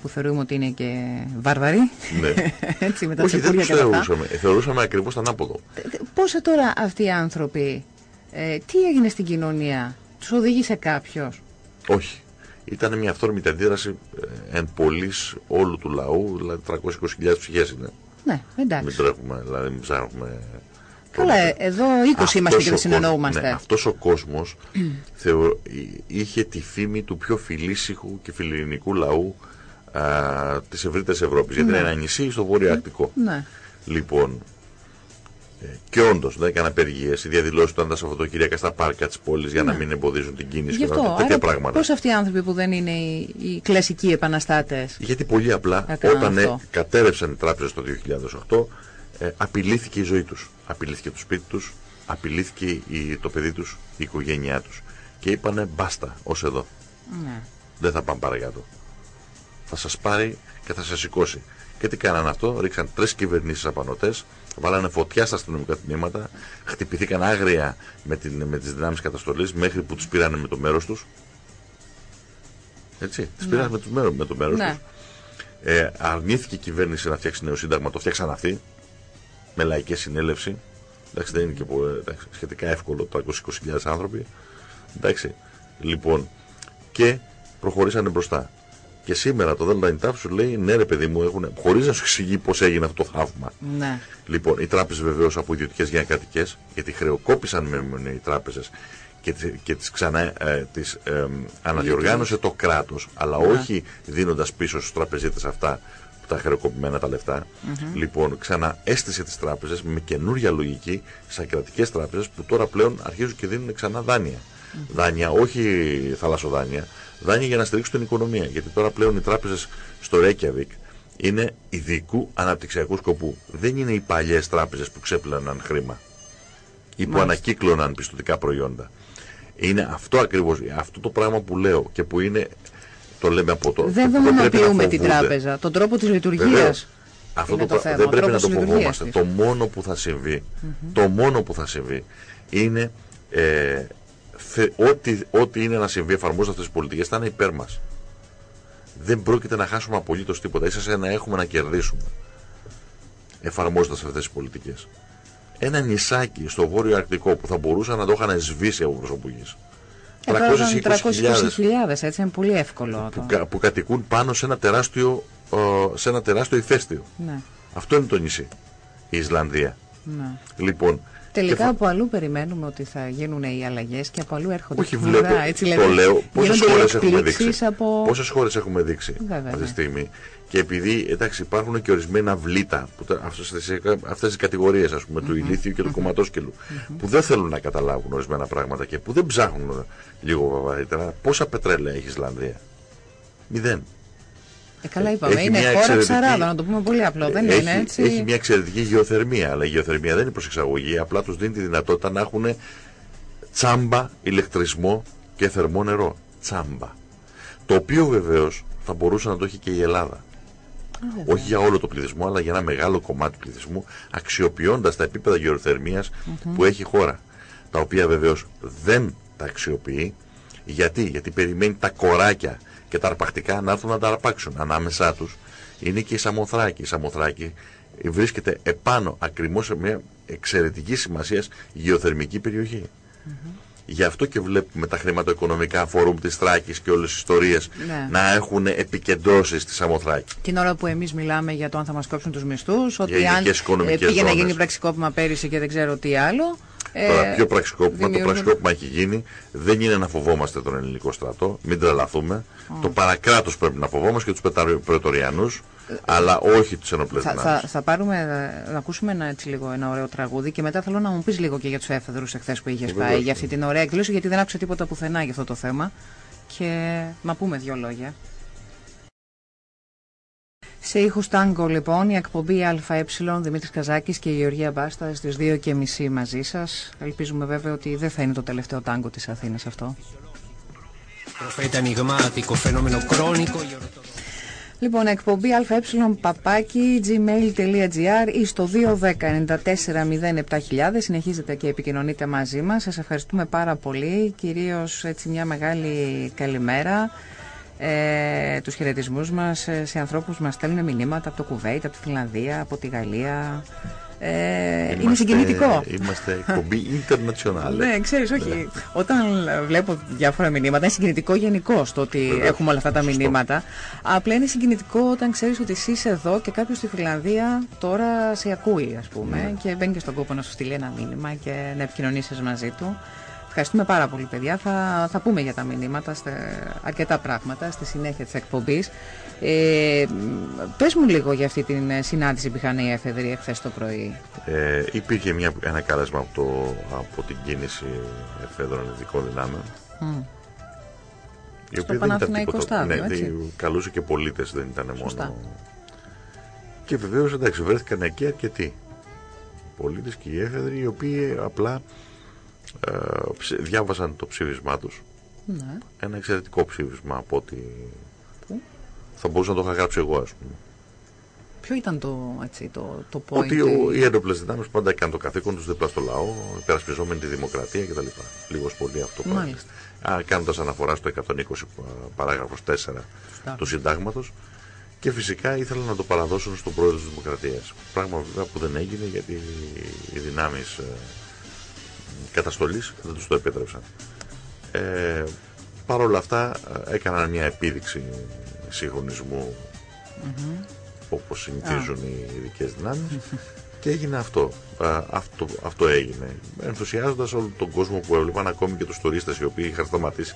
που θεωρούμε ότι είναι και βάρβαροι. Ναι. *laughs* Έτσι, με τα Όχι, δεν τους θεωρούσαμε. Ε, θεωρούσαμε ακριβώς τον άποδο. Ε, Πώς τώρα αυτοί οι άνθρωποι, ε, τι έγινε στην κοινωνία, τους οδήγησε κάποιος; Όχι. Ήταν μια αυθόρμητη αντίδραση ε, εν πολλής όλου του λαού, δηλαδή 320.000 ψυχές είναι. Ναι, εντάξει. Μην τρέχουμε, δηλαδή μην ψάχνουμε Καλά, εδώ 20 αυτός είμαστε και δεν συνεννοούμαστε. Ναι, αυτός ο κόσμος *clears throat* θεω... είχε τη φήμη του πιο φιλήσυχου και φιλιρινικού λαού της ευρύτερης Ευρώπης. Γιατί είναι ναι. ένα νησί στο βόρειο Αρκτικό. Ναι. Λοιπόν, ε, και όντως δεν έκανα απεργίες. Οι διαδηλώσεις του ήταν τα Σαββατοκύριακα στα πάρκα της πόλης για να ναι. μην εμποδίζουν την κίνηση και τέτοια άρα, πράγματα. Πώς αυτοί οι άνθρωποι που δεν είναι οι, οι κλασικοί επαναστάτες; Γιατί πολύ απλά όταν ε, κατέρευσαν οι τράπεζες το 2008, ε, απειλήθηκε η ζωή τους. Απειλήθηκε το σπίτι τους, απειλήθηκε η, το παιδί τους, η οικογένειά τους. Και είπανε μπάστα, ως εδώ. Ναι. Δεν θα πάμε παρακάτω θα σας πάρει και θα σας σηκώσει. Και τι κάνανε αυτό, ρίξαν τρεις κυβερνήσεις απανοτές, βάλανε φωτιά στα αστυνομικά τμήματα, χτυπηθήκαν άγρια με, την, με τις δυνάμεις καταστολής μέχρι που τους πήρανε με το μέρος τους. Έτσι, τις ναι. πήρανε με, τους μέρος, με το μέρος ναι. τους. Ε, αρνήθηκε η κυβέρνηση να φτιάξει νέο σύνταγμα, το φτιάξαν αυτοί, με λαϊκή συνέλευση. Εντάξει, δεν είναι και εντάξει, σχετικά εύκολο το 20.000 άνθρωποι. Εντάξει, λοιπόν, και προχωρήσανε μπροστά. Και σήμερα το Delta Intaf σου λέει ναι, ρε παιδί μου, έχουν, χωρίς να σου εξηγεί πώς έγινε αυτό το θαύμα. Ναι. Λοιπόν, οι τράπεζες βεβαίως από ιδιωτικές γυναικατικέ, γιατί χρεοκόπησαν με οι τράπεζες και, και τις ξανά ε, τις, ε, αναδιοργάνωσε το κράτος, αλλά ναι. όχι δίνοντας πίσω στους τραπεζίτες αυτά τα χρεοκοπημένα τα λεφτά. Mm -hmm. Λοιπόν, ξαναέστησε τις τράπεζες με καινούρια λογική σαν κρατικέ τράπεζες που τώρα πλέον αρχίζουν και δίνουν ξανά δάνεια. Mm -hmm. Δάνεια, όχι θαλασσοδάνεια, δάνεια για να στηρίξουν την οικονομία. Γιατί τώρα πλέον οι τράπεζες στο Reykjavik είναι ειδικού αναπτυξιακού σκοπού. Δεν είναι οι παλιές τράπεζες που ξέπλαναν χρήμα ή που ανακύκλωναν πιστοτικά προϊόντα. Είναι αυτό ακριβώς, αυτό το πράγμα που λέω και που είναι, το λέμε από το... Δεν δομονοποιούμε την τράπεζα, τον τρόπο της λειτουργίας. Αυτό το, το θέμα, δεν πρέπει να το φοβόμαστε. Το μόνο που θα συμβεί, το μόνο που θα συμβεί είναι ε, ό,τι, ό,τι είναι να συμβεί εφαρμόζοντας αυτές τις πολιτικές θα είναι υπέρ μας. Δεν πρόκειται να χάσουμε απολύτως τίποτα. σα να έχουμε να κερδίσουμε εφαρμόζοντας αυτές τις πολιτικές. Ένα νησάκι στο βόρειο Αρκτικό που θα μπορούσαν να το είχαν σβήσει από προσωπικής. 320.000, έτσι είναι πολύ εύκολο. Που, που κατοικούν πάνω σε ένα τεράστιο, σε ένα τεράστιο ηφαίστειο. Ναι. Αυτό είναι το νησί, η Ισλανδία. Ναι. Λοιπόν, Τελικά από αλλού περιμένουμε ότι θα γίνουν οι αλλαγές και από αλλού έρχονται. Όχι, βλέπω. Έτσι, το δηλαδή, λέω. Πόσες χώρες έχουμε δείξει. Από... Πόσες χώρες έχουμε δείξει Βέβαια, αυτή τη ναι. στιγμή; Και επειδή εντάξει, υπάρχουν και ορισμένα βλήτα, αυτές οι κατηγορίες mm -hmm. του ηλίθιου και του mm -hmm. κομματόσκελου, mm -hmm. που δεν θέλουν να καταλάβουν ορισμένα πράγματα και που δεν ψάχνουν λίγο βαβαρύτερα. Πόσα πετρέλαια έχεις η Ισλανδία, Μηδέν. Ε, καλά είπαμε, είναι χώρα εξαιρετική... ψαράδα, να το πούμε πολύ απλό, δεν έχει, είναι έτσι. Έχει μια εξαιρετική γεωθερμία, αλλά η γεωθερμία δεν είναι προς εξαγωγή, απλά τους δίνει τη δυνατότητα να έχουν τσάμπα, ηλεκτρισμό και θερμό νερό. Τσάμπα. Το οποίο βεβαίως θα μπορούσε να το έχει και η Ελλάδα. Όχι για όλο το πληθυσμό, αλλά για ένα μεγάλο κομμάτι του πληθυσμού, αξιοποιώντας τα επίπεδα γεωθερμίας που έχει η χώρα. Τα οποία βεβαίως δεν τα αξιοποιεί. Γιατί, Γιατί περιμένει τα κοράκια και τα αρπακτικά να έρθουν να τα αρπάξουν. Ανάμεσά τους είναι και η Σαμοθράκη. Η Σαμοθράκη βρίσκεται επάνω ακριβώς σε μια εξαιρετική σημασία γεωθερμική περιοχή. Γι' αυτό και βλέπουμε τα χρηματοοικονομικά φόρουμ της Θράκης και όλες τις ιστορίες ναι. να έχουν επικεντρώσεις στη Σαμοθράκη. Την ώρα που εμείς μιλάμε για το αν θα μας κόψουν τους μισθούς, ότι αν ε, πήγε να γίνει πραξικόπημα πέρυσι και δεν ξέρω τι άλλο. Τώρα, ε, πιο πραξικόπημα, το πραξικόπημα έχει γίνει. Δεν είναι να φοβόμαστε τον ελληνικό στρατό, μην τρελαθούμε. Το παρακράτος πρέπει να φοβόμαστε και τους Πρετοριανού, αλλά όχι τους ενοπλέ θα, θα, θα, πάρουμε, να ακούσουμε ένα, έτσι, λίγο, ένα ωραίο τραγούδι και μετά θέλω να μου πεις λίγο και για τους έφεδρους εχθές που είχες πάει για αυτή την ωραία εκδήλωση, γιατί δεν άκουσα τίποτα πουθενά για αυτό το θέμα. Και μα πούμε δύο λόγια. Σε ήχους τάγκο λοιπόν η εκπομπή ΑΕ Δημήτρης Καζάκης και η Γεωργία Μπάστα στις 2 και μισή μαζί σας. Ελπίζουμε βέβαια ότι δεν θα είναι το τελευταίο τάγκο της Αθήνας αυτό. Λοιπόν, εκπομπή ΑΕ παπάκι gmail.gr ή στο 210-94-07000 συνεχίζετε και επικοινωνείτε μαζί μας. Σας ευχαριστούμε πάρα πολύ. Κυρίως έτσι μια μεγάλη καλημέρα ε, τους χαιρετισμούς μας ε, σε ανθρώπους που μας στέλνουν μηνύματα από το Κουβέιτ, από τη Φιλανδία, από τη Γαλλία. Ε, είμαστε, είναι συγκινητικό. Είμαστε εκπομπή *laughs* international. ναι, ξέρεις, όχι. Όταν βλέπω διάφορα μηνύματα, είναι συγκινητικό γενικώ το ότι έχουμε όλα αυτά τα μηνύματα. Απλά είναι συγκινητικό όταν ξέρεις ότι εσύ είσαι εδώ και κάποιος στη Φιλανδία τώρα σε ακούει, ας πούμε, ναι. και μπαίνει και στον κόπο να σου στείλει ένα μήνυμα και να επικοινωνήσεις μαζί του. Ευχαριστούμε πάρα πολύ, παιδιά. Θα, θα πούμε για τα μηνύματα, στα, αρκετά πράγματα στη συνέχεια της εκπομπής. Ε, πες μου λίγο για αυτή την συνάντηση που είχαν οι εφεδροί εχθές το πρωί. Ε, υπήρχε μια, ένα κάλεσμα από, το, από την κίνηση εφέδρων ειδικών δυνάμεων. Mm. Η Στο Παναθηναϊκό Στάδιο, ναι, έτσι. καλούσε και πολίτες, δεν ήταν μόνο... Και βεβαίως, εντάξει, βρέθηκαν εκεί αρκετοί πολίτες και οι έφεδροι, οι οποίοι απλά ε, διάβασαν το ψήφισμά τους. Ναι. Ένα εξαιρετικό ψήφισμα από ότι θα μπορούσα να το είχα γράψει εγώ, ας πούμε. Ποιο ήταν το, έτσι, το, το point? Ότι ο, οι έντοπλε δυνάμεις πάντα έκαναν το καθήκον τους δίπλα στο λαό, υπερασπιζόμενοι τη δημοκρατία κτλ. Λίγος πολύ αυτό το πράγμα. Κάνοντας αναφορά στο 120 παράγραφος 4 του συντάγματος. Και φυσικά ήθελαν να το παραδώσουν στον πρόεδρο της Δημοκρατίας. Πράγμα βέβαια που δεν έγινε γιατί οι δυνάμεις ε, καταστολής δεν τους το επέτρεψαν. Ε, Παρ' όλα αυτά ε, έκαναν μια επίδειξη συγχρονισμού mm -hmm. όπως συνηθίζουν οι ειδικές δυνάμεις και έγινε αυτό. Α, αυτό. Αυτό έγινε. Ενθουσιάζοντας όλο τον κόσμο που έβλεπαν ακόμη και τους τουρίστες οι οποίοι είχαν σταματήσει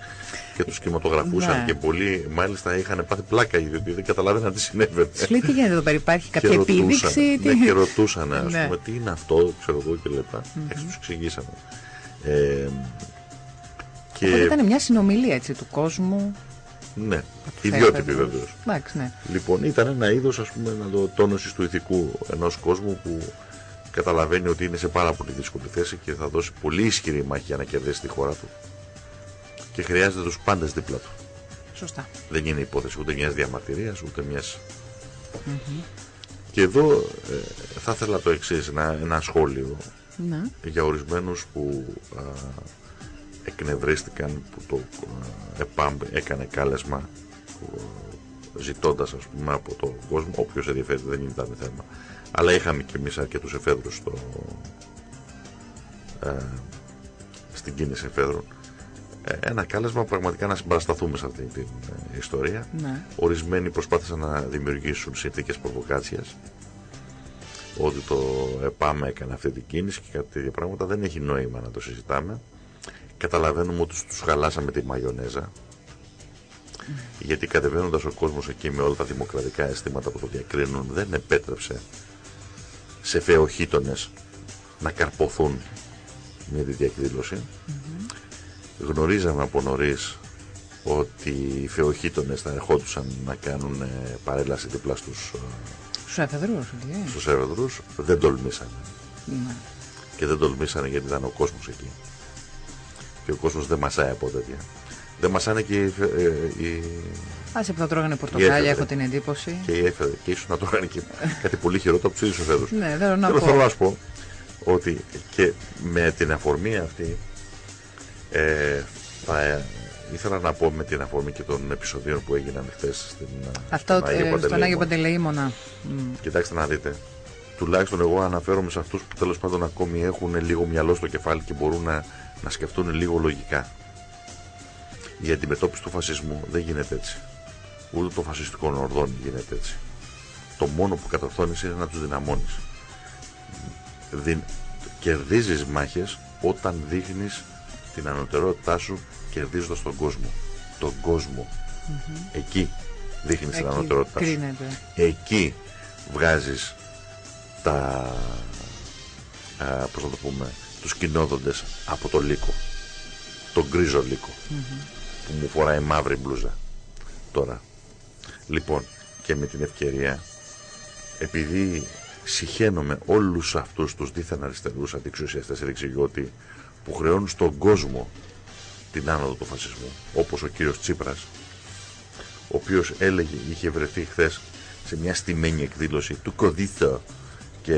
και τους κινηματογραφούσαν ναι. και πολλοί μάλιστα είχαν πάθει πλάκα γιατί δεν καταλάβαιναν τι συνέβαινε. Σου λέει τι γίνεται εδώ πέρα, υπάρχει κάποια επίδειξη. Ναι, και ρωτούσαν, ας ναι. πούμε, τι είναι αυτό, ξέρω εγώ και λεπτά. Mm -hmm. Έτσι τους εξηγήσαμε. Ε, και... ήταν μια συνομιλία έτσι του κόσμου. Ναι, ιδιότυπη βεβαίως. Ναι. Λοιπόν, ήταν ένα είδος ας πούμε το τόνωσης του ηθικού ενός κόσμου που καταλαβαίνει ότι είναι σε πάρα πολύ δύσκολη θέση και θα δώσει πολύ ισχυρή μάχη για να κερδίσει τη χώρα του. και χρειάζεται τους πάντες δίπλα του. Σωστά. Δεν είναι υπόθεση ούτε μιας διαμαρτυρίας ούτε μιας... Και εδώ ε, θα ήθελα το εξής ένα, ένα σχόλιο ναι. για ορισμένους που α, εκνευρίστηκαν που το ΕΠΑΜ έκανε κάλεσμα ζητώντας ας πούμε από τον κόσμο, όποιος ενδιαφέρει δεν ήταν θέμα. Αλλά είχαμε και εμείς αρκετούς εφέδρους στο, ε, στην κίνηση εφέδρων. Ε, ένα κάλεσμα πραγματικά να συμπαρασταθούμε σε αυτή την ε, ιστορία. Ναι. Ορισμένοι προσπάθησαν να δημιουργήσουν συνθήκες προβοκάτσιας ότι το ΕΠΑΜ έκανε αυτή την κίνηση και κάτι τέτοια πράγματα δεν έχει νόημα να το συζητάμε. Καταλαβαίνουμε ότι τους χαλάσαμε τη μαγιονέζα γιατί κατεβαίνοντας ο κόσμος εκεί με όλα τα δημοκρατικά αισθήματα που το διακρίνουν δεν επέτρεψε σε φεοχήτονες να καρποθούν μια τέτοια εκδήλωση. Γνωρίζαμε από νωρίς ότι οι φεοχήτονες θα ερχόντουσαν να κάνουν ε, παρέλαση δίπλα στους, ε, στους εφεδρούς. Στους εφεδρούς. Δεν τολμήσανε. Ναι. Και δεν τολμήσανε γιατί ήταν ο κόσμος εκεί. Και ο κόσμος δεν μασάει από τέτοια. Δεν μασάνε και οι... οι... Άσε που θα τρώγανε πορτοκάλια, έχω την εντύπωση. Και οι έφεδροι. Και ίσως να τρώγανε και κάτι πολύ χειρότερο από τους ίδιους εφέδρους. Ναι, θέλω να Θέλω, πω. θέλω να σου πω ότι και με την αφορμή αυτή ε, θα ε, ήθελα να πω με την αφορμή και των επεισοδίων που έγιναν χθες στην Αυτό στον Άγιο ε, στον Παντελεήμονα. Άγιο Παντελεήμονα. Μμ. Κοιτάξτε να δείτε. Τουλάχιστον εγώ αναφέρομαι σε αυτούς που τέλος πάντων ακόμη έχουν λίγο μυαλό στο κεφάλι και μπορούν να, να σκεφτούν λίγο λογικά. Η αντιμετώπιση του φασισμού δεν γίνεται έτσι. Ούτε των φασιστικών ορδών γίνεται έτσι. Το μόνο που κατορθώνεις είναι να τους δυναμώνεις. Δυ... Κερδίζεις μάχες όταν δείχνεις την ανωτερότητά σου κερδίζοντας τον κόσμο. Τον κόσμο. Εκεί δείχνεις την Εκεί ανωτερότητά σου κρίνεται. εκεί βγάζεις τα α, πώς να το πούμε τους κοινόδοντες από το λύκο τον γκρίζο λύκο που μου φοράει μαύρη μπλούζα τώρα λοιπόν και με την ευκαιρία επειδή συχαίνομαι όλους αυτούς τους δίθεν αριστερούς αντιξουσιαστές δεξιγιώτη που χρεώνουν στον κόσμο την άνοδο του φασισμού όπως ο κύριος Τσίπρας ο οποίος έλεγε, είχε βρεθεί χθες σε μια στημένη εκδήλωση του Κοδίθο και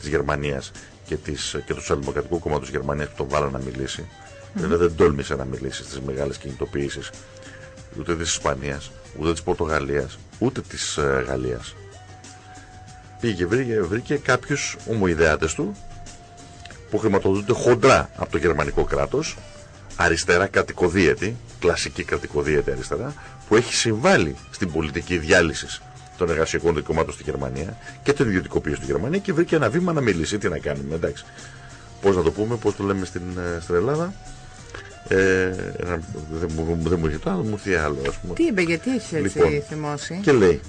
της Γερμανίας και, της, και του Σοσιαλδημοκρατικού Κόμματος της Γερμανίας που τον βάλαν να μιλήσει. Βέβαια δεν τόλμησε να μιλήσει στις μεγάλες κινητοποιήσεις ούτε της Ισπανίας, ούτε της Πορτογαλίας, ούτε της ε, Γαλλίας. Πήγε, βρήκε, βρήκε κάποιους ομοειδεάτες του που χρηματοδοτούνται χοντρά από το γερμανικό κράτος, αριστερά κρατικοδίαιτη, κλασική κρατικοδίαιτη αριστερά, που έχει συμβάλει στην πολιτική διάλυσης των εργασιακών δικαιωμάτων στη Γερμανία και την ιδιωτικοποίηση στη Γερμανία και βρήκε ένα βήμα να μιλήσει. Τι να κάνουμε, εντάξει. Πώς να το πούμε, πώς το λέμε στην, ε, στην Ελλάδα. Ε, ένα- δεν, μου, δεν μου έρχεται άλλο, μου έρθει άλλο, ας πούμε. Τι είπε, γιατί έχει έτσι Λοιπόν, θυμώσει; Και λέει,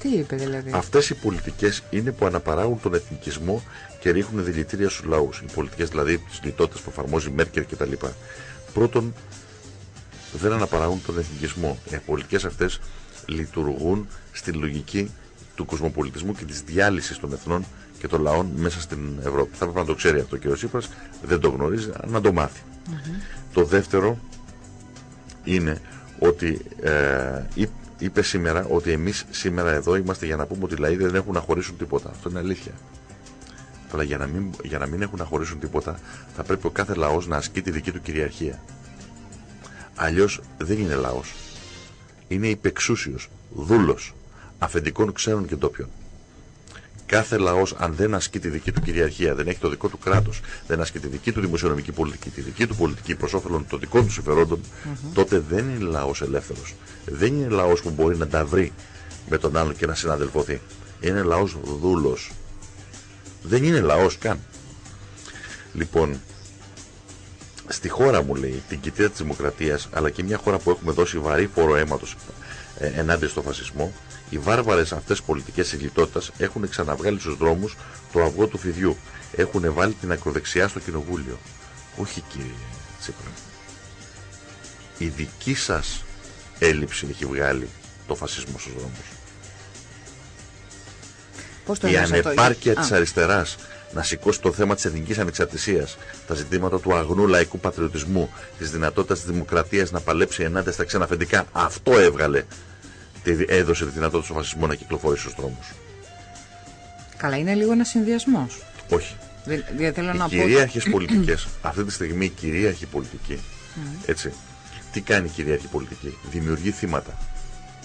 Τι είπε δηλαδή; Αυτές οι πολιτικές είναι που αναπαράγουν τον εθνικισμό και ρίχνουν δηλητήρια στους λαούς. Οι πολιτικές δηλαδή τις λιτότητες που εφαρμόζει η Μέρκελ κτλ. Πρώτον, δεν αναπαράγουν τον εθνικισμό. Οι πολιτικές αυτές λειτουργούν στη λογική του κοσμοπολιτισμού και της διάλυσης των εθνών και των λαών μέσα στην Ευρώπη. Θα πρέπει να το ξέρει αυτό και ο Τσίπρας, δεν το γνωρίζει, να το μάθει. Το δεύτερο είναι ότι ε, είπ- είπε σήμερα ότι εμείς σήμερα εδώ είμαστε για να πούμε ότι οι λαοί δεν έχουν να χωρίσουν τίποτα. Αυτό είναι αλήθεια. Αλλά για να, μην, για να μην έχουν να χωρίσουν τίποτα θα πρέπει ο κάθε λαός να ασκεί τη δική του κυριαρχία. Αλλιώς δεν είναι λαός. Είναι υπεξούσιος, δούλος, αφεντικών ξένων και ντόπιων. Κάθε λαός αν δεν ασκεί τη δική του κυριαρχία, δεν έχει το δικό του κράτος, δεν ασκεί τη δική του δημοσιονομική πολιτική, τη δική του πολιτική προς όφελον των δικών του συμφερόντων, τότε δεν είναι λαός ελεύθερος. Δεν είναι λαός που μπορεί να τα βρει με τον άλλον και να συναδελφωθεί. Είναι λαός δούλος. Δεν είναι λαός καν. Λοιπόν, στη χώρα μου λέει, την κοιτία της δημοκρατίας, αλλά και μια χώρα που έχουμε δώσει βαρύ φόρο αίματος ε, ενάντια στο φασισμό, οι βάρβαρες αυτές πολιτικές της λιτότητας έχουν ξαναβγάλει στους δρόμους το αυγό του φιδιού. Έχουν βάλει την ακροδεξιά στο κοινοβούλιο. Όχι κύριε Τσίπρα. Η δική σας έλλειψη έχει βγάλει το φασισμό στους δρόμους. Πώς το η ανεπάρκεια της αριστεράς να σηκώσει το θέμα της εθνικής ανεξαρτησίας, τα ζητήματα του αγνού λαϊκού πατριωτισμού, της δυνατότητας της δημοκρατίας να παλέψει ενάντια στα ξένα αφεντικά. Αυτό έβγαλε, έδωσε τη δυνατότητα στο φασισμό να κυκλοφορήσει στους δρόμους. Καλά, είναι λίγο ένας συνδυασμός. Όχι. Δη, δη, θέλω οι να κυρίαρχες *clears throat* πολιτικές, αυτή τη στιγμή η κυρίαρχη πολιτική, έτσι, τι κάνει η κυρίαρχη πολιτική, δημιουργεί θύματα.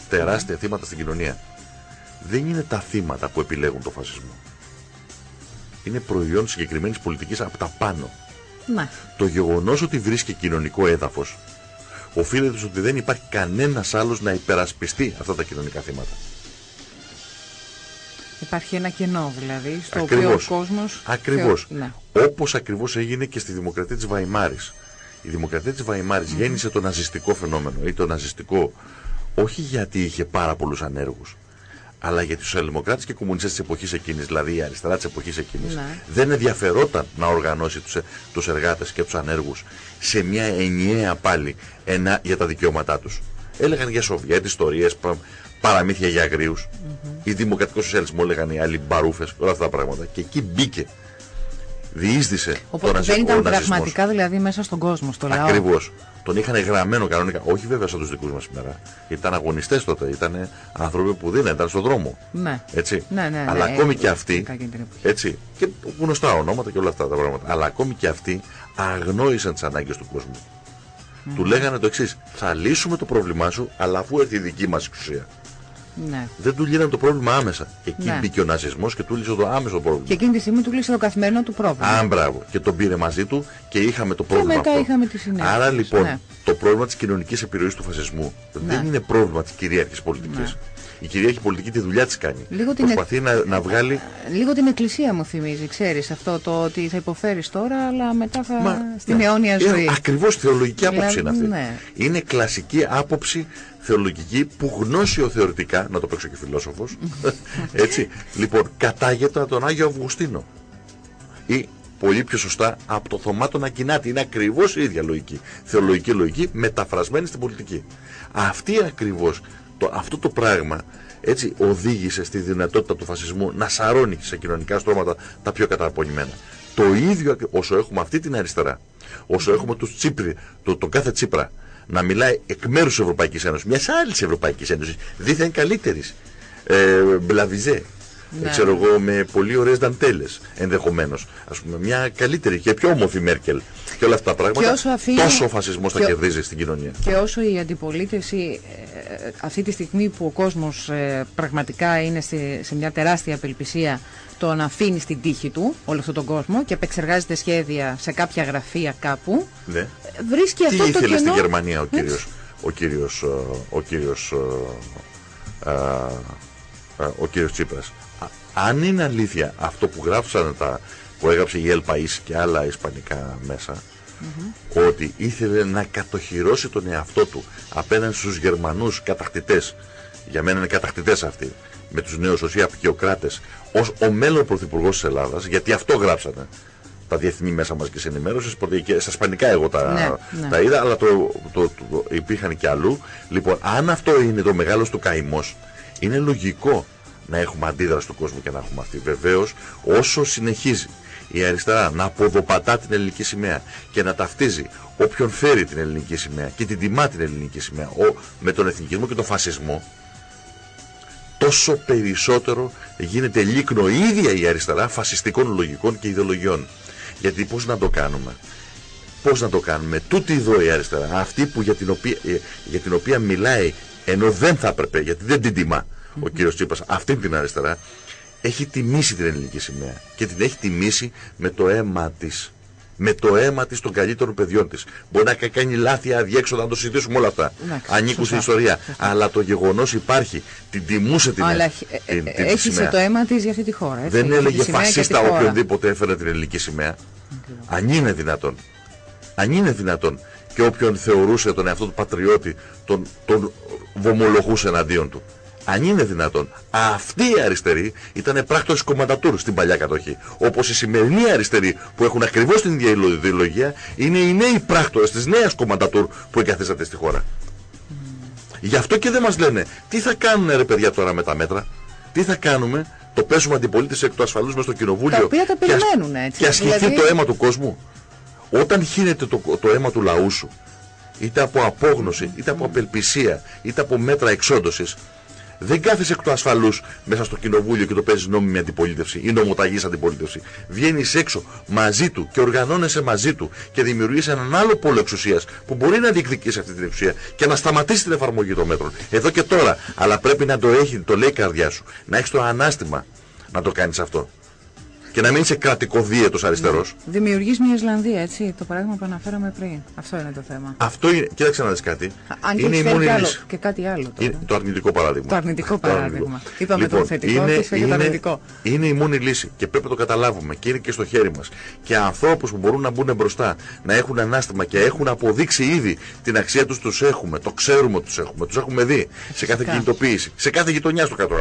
Τεράστια θύματα στην κοινωνία. Δεν είναι τα θύματα που επιλέγουν το φασισμό είναι προϊόν συγκεκριμένης πολιτικής από τα πάνω. Ναι. Το γεγονός ότι βρίσκει κοινωνικό έδαφος οφείλεται στο ότι δεν υπάρχει κανένας άλλος να υπερασπιστεί αυτά τα κοινωνικά θύματα. Υπάρχει ένα κενό δηλαδή, στο οποίο ο κόσμος. Ακριβώς. Ναι. Όπως ακριβώς έγινε και στη δημοκρατία της Βαϊμάρης. Η δημοκρατία της Βαϊμάρης mm γέννησε το ναζιστικό φαινόμενο ή το ναζιστικό όχι γιατί είχε πάρα πολλούς ανέργους, αλλά για τους σοσιαλδημοκράτε και κομμουνιστές της εποχής εκείνης, δηλαδή η αριστερά της εποχής εκείνης, ναι. δεν ενδιαφερόταν να οργανώσει τους τους εργάτες και τους ανέργους σε μια ενιαία πάλι ένα, για τα δικαιώματά τους. Έλεγαν για Σοβιέτ, ιστορίες, παραμύθια για αγρίους. Mm -hmm. Η δημοκρατικό σοσιαλισμό έλεγαν οι άλλοι μπαρούφες, όλα αυτά τα πράγματα. Και εκεί μπήκε. Διείσδησε Οπότε δεν ήταν πραγματικά δηλαδή μέσα στον κόσμο, στο λαό. Ακριβώς. Τον είχαν γραμμένο κανονικά. Όχι βέβαια σαν τους δικούς μας σήμερα. Ήταν αγωνιστές τότε. Ήταν άνθρωποι που δεν ήταν στον δρόμο. Ναι. Έτσι. Ναι, ναι, ναι, Αλλά ακόμη και αυτοί. Έτσι. Και γνωστά ονόματα και όλα αυτά τα πράγματα. Αλλά ακόμη και αυτοί αγνόησαν τις ανάγκες του κόσμου. Mm. Του λέγανε το εξής. Θα λύσουμε το πρόβλημά σου, αλλά αφού έρθει η δική μας εξουσία. Ναι. Δεν του λύνανε το πρόβλημα άμεσα. Εκεί ναι. μπήκε ο ναζισμός και του λύσε το άμεσο πρόβλημα. Και εκείνη τη στιγμή του λύσε το καθημερινό του πρόβλημα. Α, μπράβο. Και τον πήρε μαζί του και είχαμε το πρόβλημα. Και μετά αυτό. είχαμε τη συνέχεια. Άρα λοιπόν ναι. το πρόβλημα της κοινωνικής επιρροής του φασισμού ναι. δεν είναι πρόβλημα της κυρίαρχη πολιτικής. Ναι. Η κυρίαρχη πολιτική τη δουλειά της κάνει. Λίγο Προσπαθεί την... να, να βγάλει. Λίγο την εκκλησία μου θυμίζει, ξέρεις αυτό το ότι θα υποφέρεις τώρα, αλλά μετά θα. Μα, στην ναι. αιώνια ζωή. Ακριβώς θεολογική άποψη είναι αυτή. Ναι. Είναι κλασική άποψη θεολογική που γνώσιο θεωρητικά, να το παίξω και φιλόσοφος, *laughs* έτσι, λοιπόν, κατάγεται από τον Άγιο Αυγουστίνο. Ή πολύ πιο σωστά από το Θωμά τον Ακινάτη. Είναι ακριβώς η ίδια λογική. Θεολογική λογική μεταφρασμένη στην πολιτική. Αυτή ακριβώς, το, αυτό το πράγμα έτσι οδήγησε στη δυνατότητα του φασισμού να σαρώνει σε κοινωνικά στρώματα τα πιο καταπονημένα. Το ίδιο όσο έχουμε αυτή την αριστερά, όσο έχουμε τους Τσίπρι, το, τον κάθε Τσίπρα, να μιλάει εκ μέρους της Ευρωπαϊκής Ένωσης, μιας άλλης Ευρωπαϊκής Ένωσης, δίθεν καλύτερης. Ε, μπλαβιζέ. Ναι. Ξέρω εγώ με πολύ ωραίες δαντέλε ενδεχομένως. Α πούμε, μια καλύτερη και πιο όμορφη Μέρκελ. Και όλα αυτά τα πράγματα. Αφήνει... Τόσο ο φασισμός θα κερδίζει στην κοινωνία. Και όσο η αντιπολίτευση ε, αυτή τη στιγμή που ο κόσμος ε, πραγματικά είναι σε, σε μια τεράστια απελπισία τον αφήνει στην τύχη του όλο αυτόν τον κόσμο και επεξεργάζεται σχέδια σε κάποια γραφεία κάπου. Ναι. Βρίσκει αυτό Τι το ήθελε στη Γερμανία ο κύριος, ο κύριος, ο κύριος, ο κύριος Τσίπρας; Αν είναι αλήθεια αυτό που γράψαν τα, που έγραψε η Ελπαΐς και άλλα ισπανικά μέσα, ότι ήθελε να κατοχυρώσει τον εαυτό του απέναντι στους Γερμανούς κατακτητές, για μένα είναι κατακτητές αυτοί, με τους νέους ως απεικιοκράτες, ως ο μέλλον πρωθυπουργός της Ελλάδας, γιατί αυτό γράψανε τα διεθνή μέσα μαζικής ενημέρωσης, στα σπανικά εγώ τα, ναι, ναι. τα είδα, αλλά το, το, το, υπήρχαν και αλλού. Λοιπόν, αν αυτό είναι το μεγάλος του καημός, είναι λογικό να έχουμε αντίδραση του κόσμου και να έχουμε αυτή. Βεβαίως, όσο συνεχίζει η αριστερά να αποδοπατά την ελληνική σημαία και να ταυτίζει όποιον φέρει την ελληνική σημαία και την τιμά την ελληνική σημαία ο, με τον εθνικισμό και τον φασισμό, τόσο περισσότερο γίνεται λίκνο η ίδια η αριστερά φασιστικών λογικών και ιδεολογιών. Γιατί πώς να το κάνουμε; Πώς να το κάνουμε; Τούτη εδώ η αριστερά. Αυτή που για την οποία, ε, για την οποία μιλάει ενώ δεν θα έπρεπε, γιατί δεν την τιμά ο κύριος Τσίπας, αυτή την αριστερά, έχει τιμήσει την ελληνική σημαία. Και την έχει τιμήσει με το αίμα της με το αίμα της των καλύτερων παιδιών της. Μπορεί να κάνει λάθη αδιέξοδα, να το συζητήσουμε όλα αυτά. Ανήκουν στην ιστορία. Αλλά το γεγονός υπάρχει. Την τιμούσε την Αλλά την, την, το αίμα της για αυτή τη χώρα. Έτσι, Δεν έλεγε φασίστα οποιονδήποτε έφερε την ελληνική σημαία. Αν είναι δυνατόν. Αν είναι δυνατόν. Και όποιον θεωρούσε τον εαυτό του πατριώτη, τον, τον βομολογούσε εναντίον του. Αν είναι δυνατόν. Αυτοί οι αριστεροί ήταν πράκτορες κομματατούρ στην παλιά κατοχή. Όπως οι σημερινοί αριστεροί που έχουν ακριβώς την ίδια ιδεολογία είναι οι νέοι πράκτορες της νέας κομματατούρ που εγκαθίσατε στη χώρα. Γι' αυτό και δεν μας λένε τι θα κάνουν ρε παιδιά τώρα με τα μέτρα; Τι θα κάνουμε. το πέσουμε αντιπολίτευση εκ του ασφαλούς μες στο κοινοβούλιο. Τα οποία τα περιμένουν έτσι. Και ασκηθεί δηλαδή... το αίμα του κόσμου. Όταν χύνεται το, το αίμα του λαού σου, είτε από απόγνωση, είτε από απελπισία, είτε από μέτρα εξόντωσης, δεν κάθεσαι εκ του ασφαλούς μέσα στο κοινοβούλιο και το παίζεις νόμιμη αντιπολίτευση ή νομοταγής αντιπολίτευση. Βγαίνεις έξω μαζί του και οργανώνεσαι μαζί του και δημιουργείς έναν άλλο πόλο εξουσίας που μπορεί να διεκδικήσει αυτή την εξουσία και να σταματήσει την εφαρμογή των μέτρων. Εδώ και τώρα. Αλλά πρέπει να το έχει, το λέει η καρδιά σου. Να έχεις το ανάστημα να το κάνεις αυτό και να μην είσαι κρατικοδίαιτο αριστερό. Ναι. Δημιουργείς μια Ισλανδία, έτσι, το παράδειγμα που αναφέραμε πριν. Αυτό είναι το θέμα. Αυτό είναι, κοίταξε να δεις κάτι. Αν είναι η μόνη λύση. Και κάτι άλλο. Είναι το αρνητικό παράδειγμα. Το αρνητικό παράδειγμα. Είπαμε είναι, το θετικό είναι, και το αρνητικό. Είναι η μόνη λύση και πρέπει να το καταλάβουμε και είναι και στο χέρι μας. Και ανθρώπους που μπορούν να μπουν μπροστά, να έχουν ανάστημα και έχουν αποδείξει ήδη την αξία τους, τους έχουμε. Το ξέρουμε ότι τους έχουμε. Τους έχουμε δει σε κάθε κινητοποίηση, σε κάθε γειτονιά στο κάτω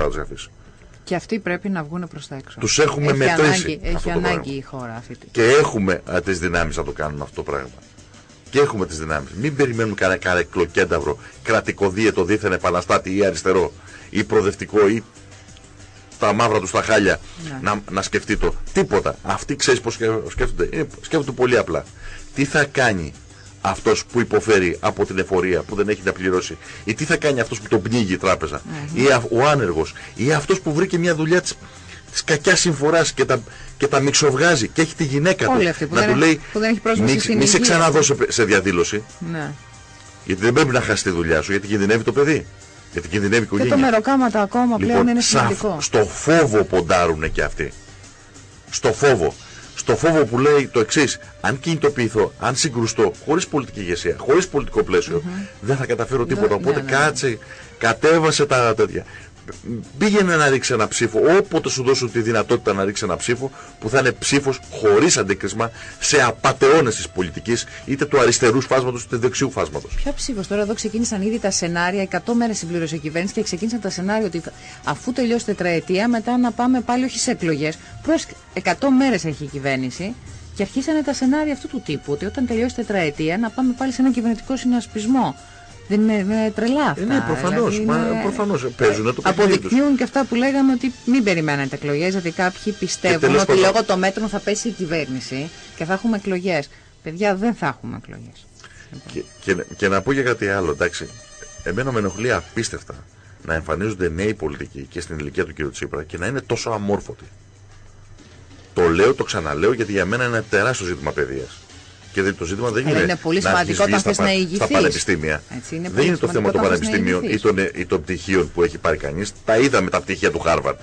και αυτοί πρέπει να βγουν προς τα έξω. Τους έχουμε έχει μετρήσει. Ανάγκη, έχει ανάγκη η χώρα αυτή. Και έχουμε τις δυνάμεις να το κάνουμε αυτό το πράγμα. Και έχουμε τις δυνάμεις. Μην περιμένουμε κανένα κανέ κλοκένταυρο, κρατικοδίαιτο δίθεν επαναστάτη ή αριστερό ή προοδευτικό ή τα μαύρα τους στα χάλια ναι. να, να σκεφτεί το. Τίποτα. Αυτοί ξέρεις πώς σκέφτονται. σκέφτονται πολύ απλά. Τι θα κάνει αυτός που υποφέρει από την εφορία που δεν έχει να πληρώσει, ή τι θα κάνει αυτός που τον πνίγει η τράπεζα, ή ο άνεργος, ή αυτός που βρήκε μια δουλειά της της κακιάς συμφοράς και τα, και τα μιξοβγάζει και έχει τη γυναίκα του να του λέει που δεν έχει μη, μη σε ξαναδώσει σε διαδήλωση. Ναι. Γιατί δεν πρέπει να χάσει τη δουλειά σου, γιατί κινδυνεύει το παιδί. Γιατί κινδυνεύει η οικογένεια. Και το μεροκάματα ακόμα πλέον λοιπόν, είναι σημαντικό. Στο φόβο ποντάρουν και αυτοί. Στο φόβο στο φόβο που λέει το εξής: Αν κινητοποιηθώ, αν συγκρουστώ, χωρίς πολιτική ηγεσία, χωρίς πολιτικό πλαίσιο, δεν θα καταφέρω τίποτα. Οπότε ναι, ναι. κάτσε, κατέβασε τα τέτοια πήγαινε να ρίξει ένα ψήφο όποτε σου δώσουν τη δυνατότητα να ρίξει ένα ψήφο που θα είναι ψήφος χωρίς αντίκρισμα σε απαταιώνες της πολιτικής είτε του αριστερού φάσματο είτε του δεξιού φάσματος. Ποια ψήφος τώρα εδώ ξεκίνησαν ήδη τα σενάρια, 100 μέρες συμπλήρωσε η κυβέρνηση και ξεκίνησαν τα σενάρια ότι αφού τελειώσει τετραετία μετά να πάμε πάλι όχι σε εκλογές. Προς 100 μέρες έχει η κυβέρνηση και αρχίσανε τα σενάρια αυτού του τύπου ότι όταν τελειώσει τετραετία να πάμε πάλι σε ένα κυβερνητικό συνασπισμό. Δεν είναι, είναι τρελά αυτά. Ναι, προφανώς. Δηλαδή είναι... Προφανώς, παίζουν το Αποδεικνύουν και αυτά που λέγαμε ότι μην περιμένετε εκλογές, γιατί κάποιοι πιστεύουν ότι λόγω των μέτρων θα πέσει η κυβέρνηση και θα έχουμε εκλογές. Παιδιά, δεν θα έχουμε εκλογές. Και, και, και, να πω για κάτι άλλο, εντάξει. Εμένα με ενοχλεί απίστευτα να εμφανίζονται νέοι πολιτικοί και στην ηλικία του κ. Τσίπρα και να είναι τόσο αμόρφωτοι. Το λέω, το ξαναλέω γιατί για μένα είναι ένα τεράστιο ζήτημα παιδείας. Και το ζήτημα δεν είναι, είναι πολύ σημαντικό όταν θες να ηγηθείς. Στα πανεπιστήμια. Έτσι, είναι δεν είναι το θέμα των πανεπιστήμιων ή των, ή των πτυχίων που έχει πάρει κανείς. Τα είδαμε τα πτυχία του Χάρβαρντ.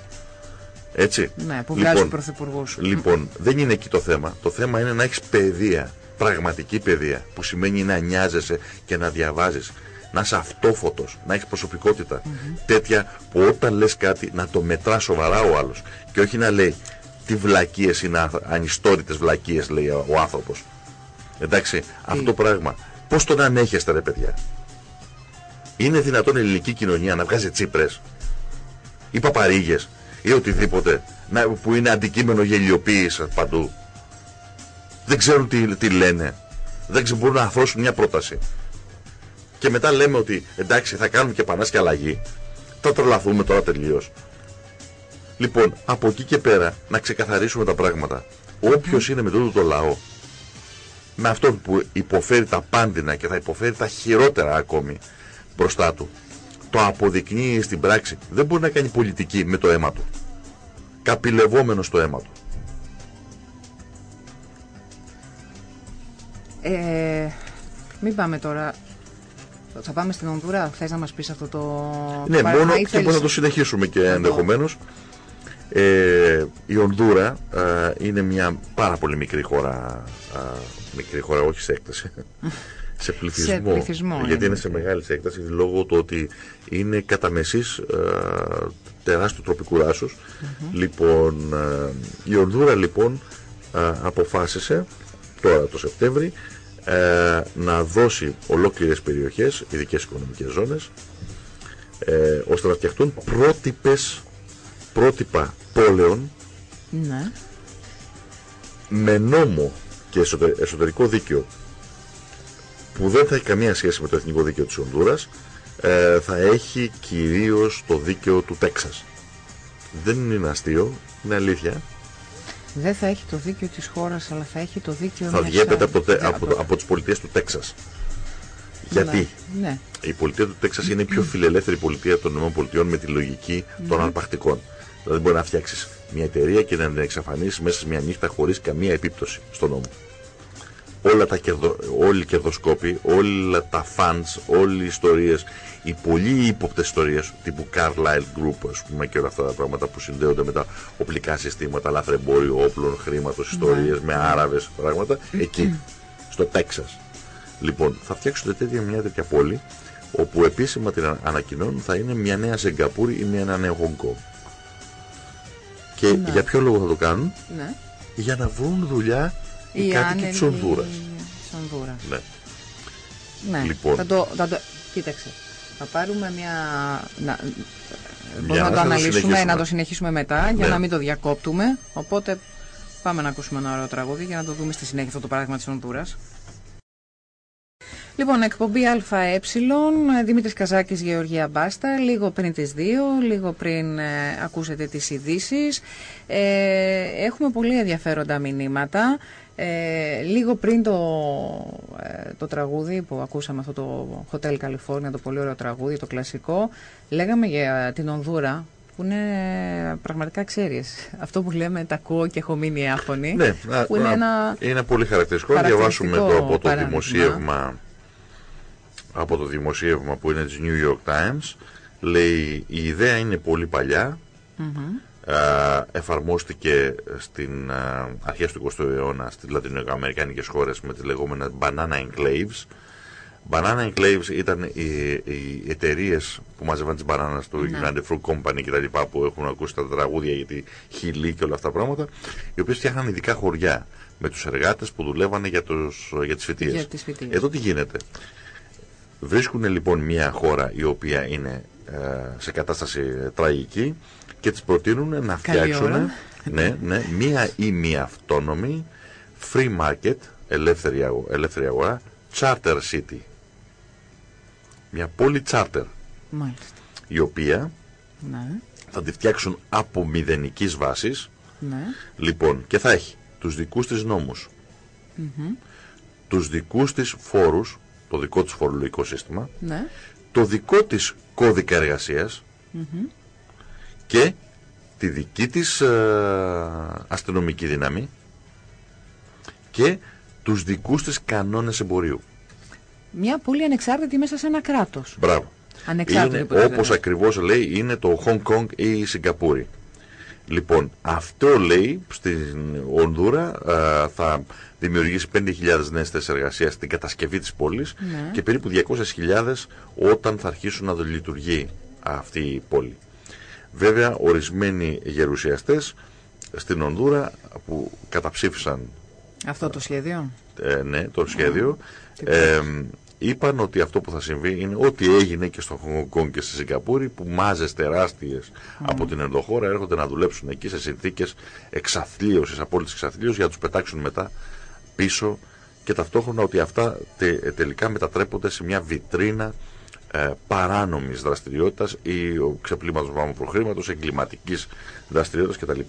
Έτσι. Ναι, που βγάζει λοιπόν, ο Λοιπόν, δεν είναι εκεί το θέμα. Το θέμα είναι να έχεις παιδεία. Πραγματική παιδεία. Που σημαίνει να νοιάζεσαι και να διαβάζεις. Να είσαι αυτόφωτος, να έχεις προσωπικότητα. Τέτοια που όταν λες κάτι να το μετρά σοβαρά ο άλλος. Και όχι να λέει τι βλακίες είναι ανιστόρητε βλακίες, λέει ο άνθρωπος. Εντάξει, αυτό το πράγμα. Πώς τον ανέχεστε, ρε παιδιά; Είναι δυνατόν η ελληνική κοινωνία να βγάζει τσίπρες ή παπαρίγες ή οτιδήποτε να, που είναι αντικείμενο γελιοποίησης παντού. Δεν ξέρουν τι, τι λένε. Δεν ξέρουν, μπορούν να αφρώσουν μια πρόταση. Και μετά λέμε ότι εντάξει θα κάνουμε και πανάσκια αλλαγή. Θα τρελαθούμε τώρα τελείως. Λοιπόν, από εκεί και πέρα να ξεκαθαρίσουμε τα πράγματα. Όποιος είναι με τούτο το λαό με αυτόν που υποφέρει τα πάντινα και θα υποφέρει τα χειρότερα ακόμη μπροστά του το αποδεικνύει στην πράξη. Δεν μπορεί να κάνει πολιτική με το αίμα του. Καπηλευόμενος στο αίμα του. Ε, μην πάμε τώρα. Θα πάμε στην Ονδούρα, θες να μας πεις αυτό το... Ναι, μόνο και μπορούμε να το συνεχίσουμε και ενδεχομένως. Ε, η Ονδούρα ε, είναι μια πάρα πολύ μικρή χώρα ε, μικρή χώρα, όχι σε έκταση. σε πληθυσμό. Σε πληθυσμό γιατί είναι σε μεγάλη έκταση λόγω του ότι είναι κατά μεσής ε, τεράστιου τροπικού ράσους. Λοιπόν, ε, η Ονδούρα λοιπόν ε, αποφάσισε τώρα το Σεπτέμβρη ε, να δώσει ολόκληρες περιοχές, ειδικές οικονομικές ζώνες, ε, ώστε να φτιαχτούν πρότυπες, πρότυπα πόλεων ναι. με νόμο και εσωτερικό δίκαιο που δεν θα έχει καμία σχέση με το εθνικό δίκαιο της Ονδούρας ε, θα έχει κυρίως το δίκαιο του Τέξας Δεν είναι αστείο, είναι αλήθεια. Δεν θα έχει το δίκαιο της χώρας, αλλά θα έχει το δίκαιο Θα διέπεται από, το, από, από, από τις πολιτείες του Τέξας. Γιατί; Ναι. η πολιτεία του Τέξας είναι η πιο φιλελεύθερη πολιτεία των ΗΠΑ με τη λογική των ναι. αρπακτικών. Δηλαδή μπορεί να φτιάξεις μια εταιρεία και να την εξαφανίσεις μέσα σε μια νύχτα χωρίς καμία επίπτωση στον νόμο. Όλα τα κερδο, όλοι οι κερδοσκόποι, όλα τα fans, όλοι οι ιστορίες, οι πολύ ύποπτες ιστορίες τύπου Carlyle Group, ας πούμε, και όλα αυτά τα πράγματα που συνδέονται με τα οπλικά συστήματα, λαθρεμπόριο όπλων, χρήματος, ιστορίες, ναι. με άραβες πράγματα, εκεί, *clears throat* στο Τέξας. Λοιπόν, θα φτιάξουν τέτοια μια τέτοια πόλη, όπου επίσημα την ανακοινώνουν θα είναι μια νέα Σιγκαπούρη ή μια νέα Χονγκ Και ναι. για ποιο λόγο θα το κάνουν, ναι. για να βρουν δουλειά οι, οι κάτοικοι τη Ονδούρα. Ναι. ναι. Λοιπόν. Θα το, θα το, κοίταξε. Θα πάρουμε μια. Να, μπορούμε να το αναλύσουμε, να το συνεχίσουμε μετά για ναι. να μην το διακόπτουμε. Οπότε πάμε να ακούσουμε ένα ωραίο τραγούδι για να το δούμε στη συνέχεια αυτό το παράδειγμα της Ονδούρας. Λοιπόν, εκπομπή ΑΕ, Δημήτρης Καζάκης, Γεωργία Μπάστα, λίγο πριν τις δύο, λίγο πριν ε, ακούσετε τις ειδήσεις. Ε, έχουμε πολύ ενδιαφέροντα μηνύματα. Ε, λίγο πριν το, ε, το τραγούδι που ακούσαμε αυτό το Hotel California, το πολύ ωραίο τραγούδι, το κλασικό, λέγαμε για την Ονδούρα που είναι πραγματικά ξέρεις. Αυτό που λέμε τα ακούω και έχω μείνει άφωνη. Ναι, που είναι, ένα είναι πολύ χαρακτηριστικό. Διαβάσουμε το από το δημοσίευμα από το δημοσίευμα που είναι της New York Times λέει η ιδέα είναι πολύ παλιά εφαρμόστηκε στην αρχές του 20ου αιώνα στις λατινοαμερικάνικες χώρες με τις λεγόμενες banana enclaves Banana enclaves ήταν οι, οι εταιρείες που μαζεύαν τις μπανάνες του ναι. United Fruit Company και τα λοιπά που έχουν ακούσει τα τραγούδια για τη χιλή και όλα αυτά τα πράγματα οι οποίες φτιάχναν ειδικά χωριά με τους εργάτες που δουλεύανε για, τους, για τις φοιτίες. Εδώ τι γίνεται. Βρίσκουν λοιπόν μια χώρα η οποία είναι ε, σε κατάσταση τραγική και τις προτείνουν να φτιάξουν ναι, ναι, μία ή μία αυτόνομη free market, ελεύθερη, ελεύθερη αγορά, charter city. Μια πόλη charter. Μάλιστα. Η οποία ναι. θα τη φτιάξουν από μηδενικής βάσης. Ναι. Λοιπόν, και θα έχει τους δικούς της νόμους, mm τους δικούς της φόρους, το δικό της φορολογικό σύστημα, ναι. το δικό της κώδικα εργασίας και τη δική της ε, αστυνομική δύναμη και τους δικούς της κανόνες εμπορίου. Μια πολύ ανεξάρτητη μέσα σε ένα κράτος. Μπράβο. Ανεξάρτητη είναι, όπως ακριβώς λέει είναι το Χονγκ Κονγκ ή η Σιγκαπούρη. Λοιπόν, αυτό λέει στην Ονδούρα ε, θα δημιουργήσει 5.000 νέες θέσεις εργασίας στην κατασκευή της πόλης ναι. και περίπου 200.000 όταν θα αρχίσουν να λειτουργεί αυτή η πόλη. Βέβαια, ορισμένοι γερουσιαστές στην Ονδούρα που καταψήφισαν αυτό το σχέδιο; Ε, ναι, το σχέδιο. Ε, είπαν ότι αυτό που θα συμβεί είναι ό,τι έγινε και στο Χονγκ και στη Σιγκαπούρη που μάζες τεράστιες από την ενδοχώρα έρχονται να δουλέψουν εκεί σε συνθήκες εξαθλίωσης, απόλυτης εξαθλίωσης για να τους πετάξουν μετά πίσω και ταυτόχρονα ότι αυτά τελικά μετατρέπονται σε μια βιτρίνα ε, παράνομης δραστηριότητας ή ο ξεπλήματος μαύρου χρήματος, εγκληματικής δραστηριότητας κτλ.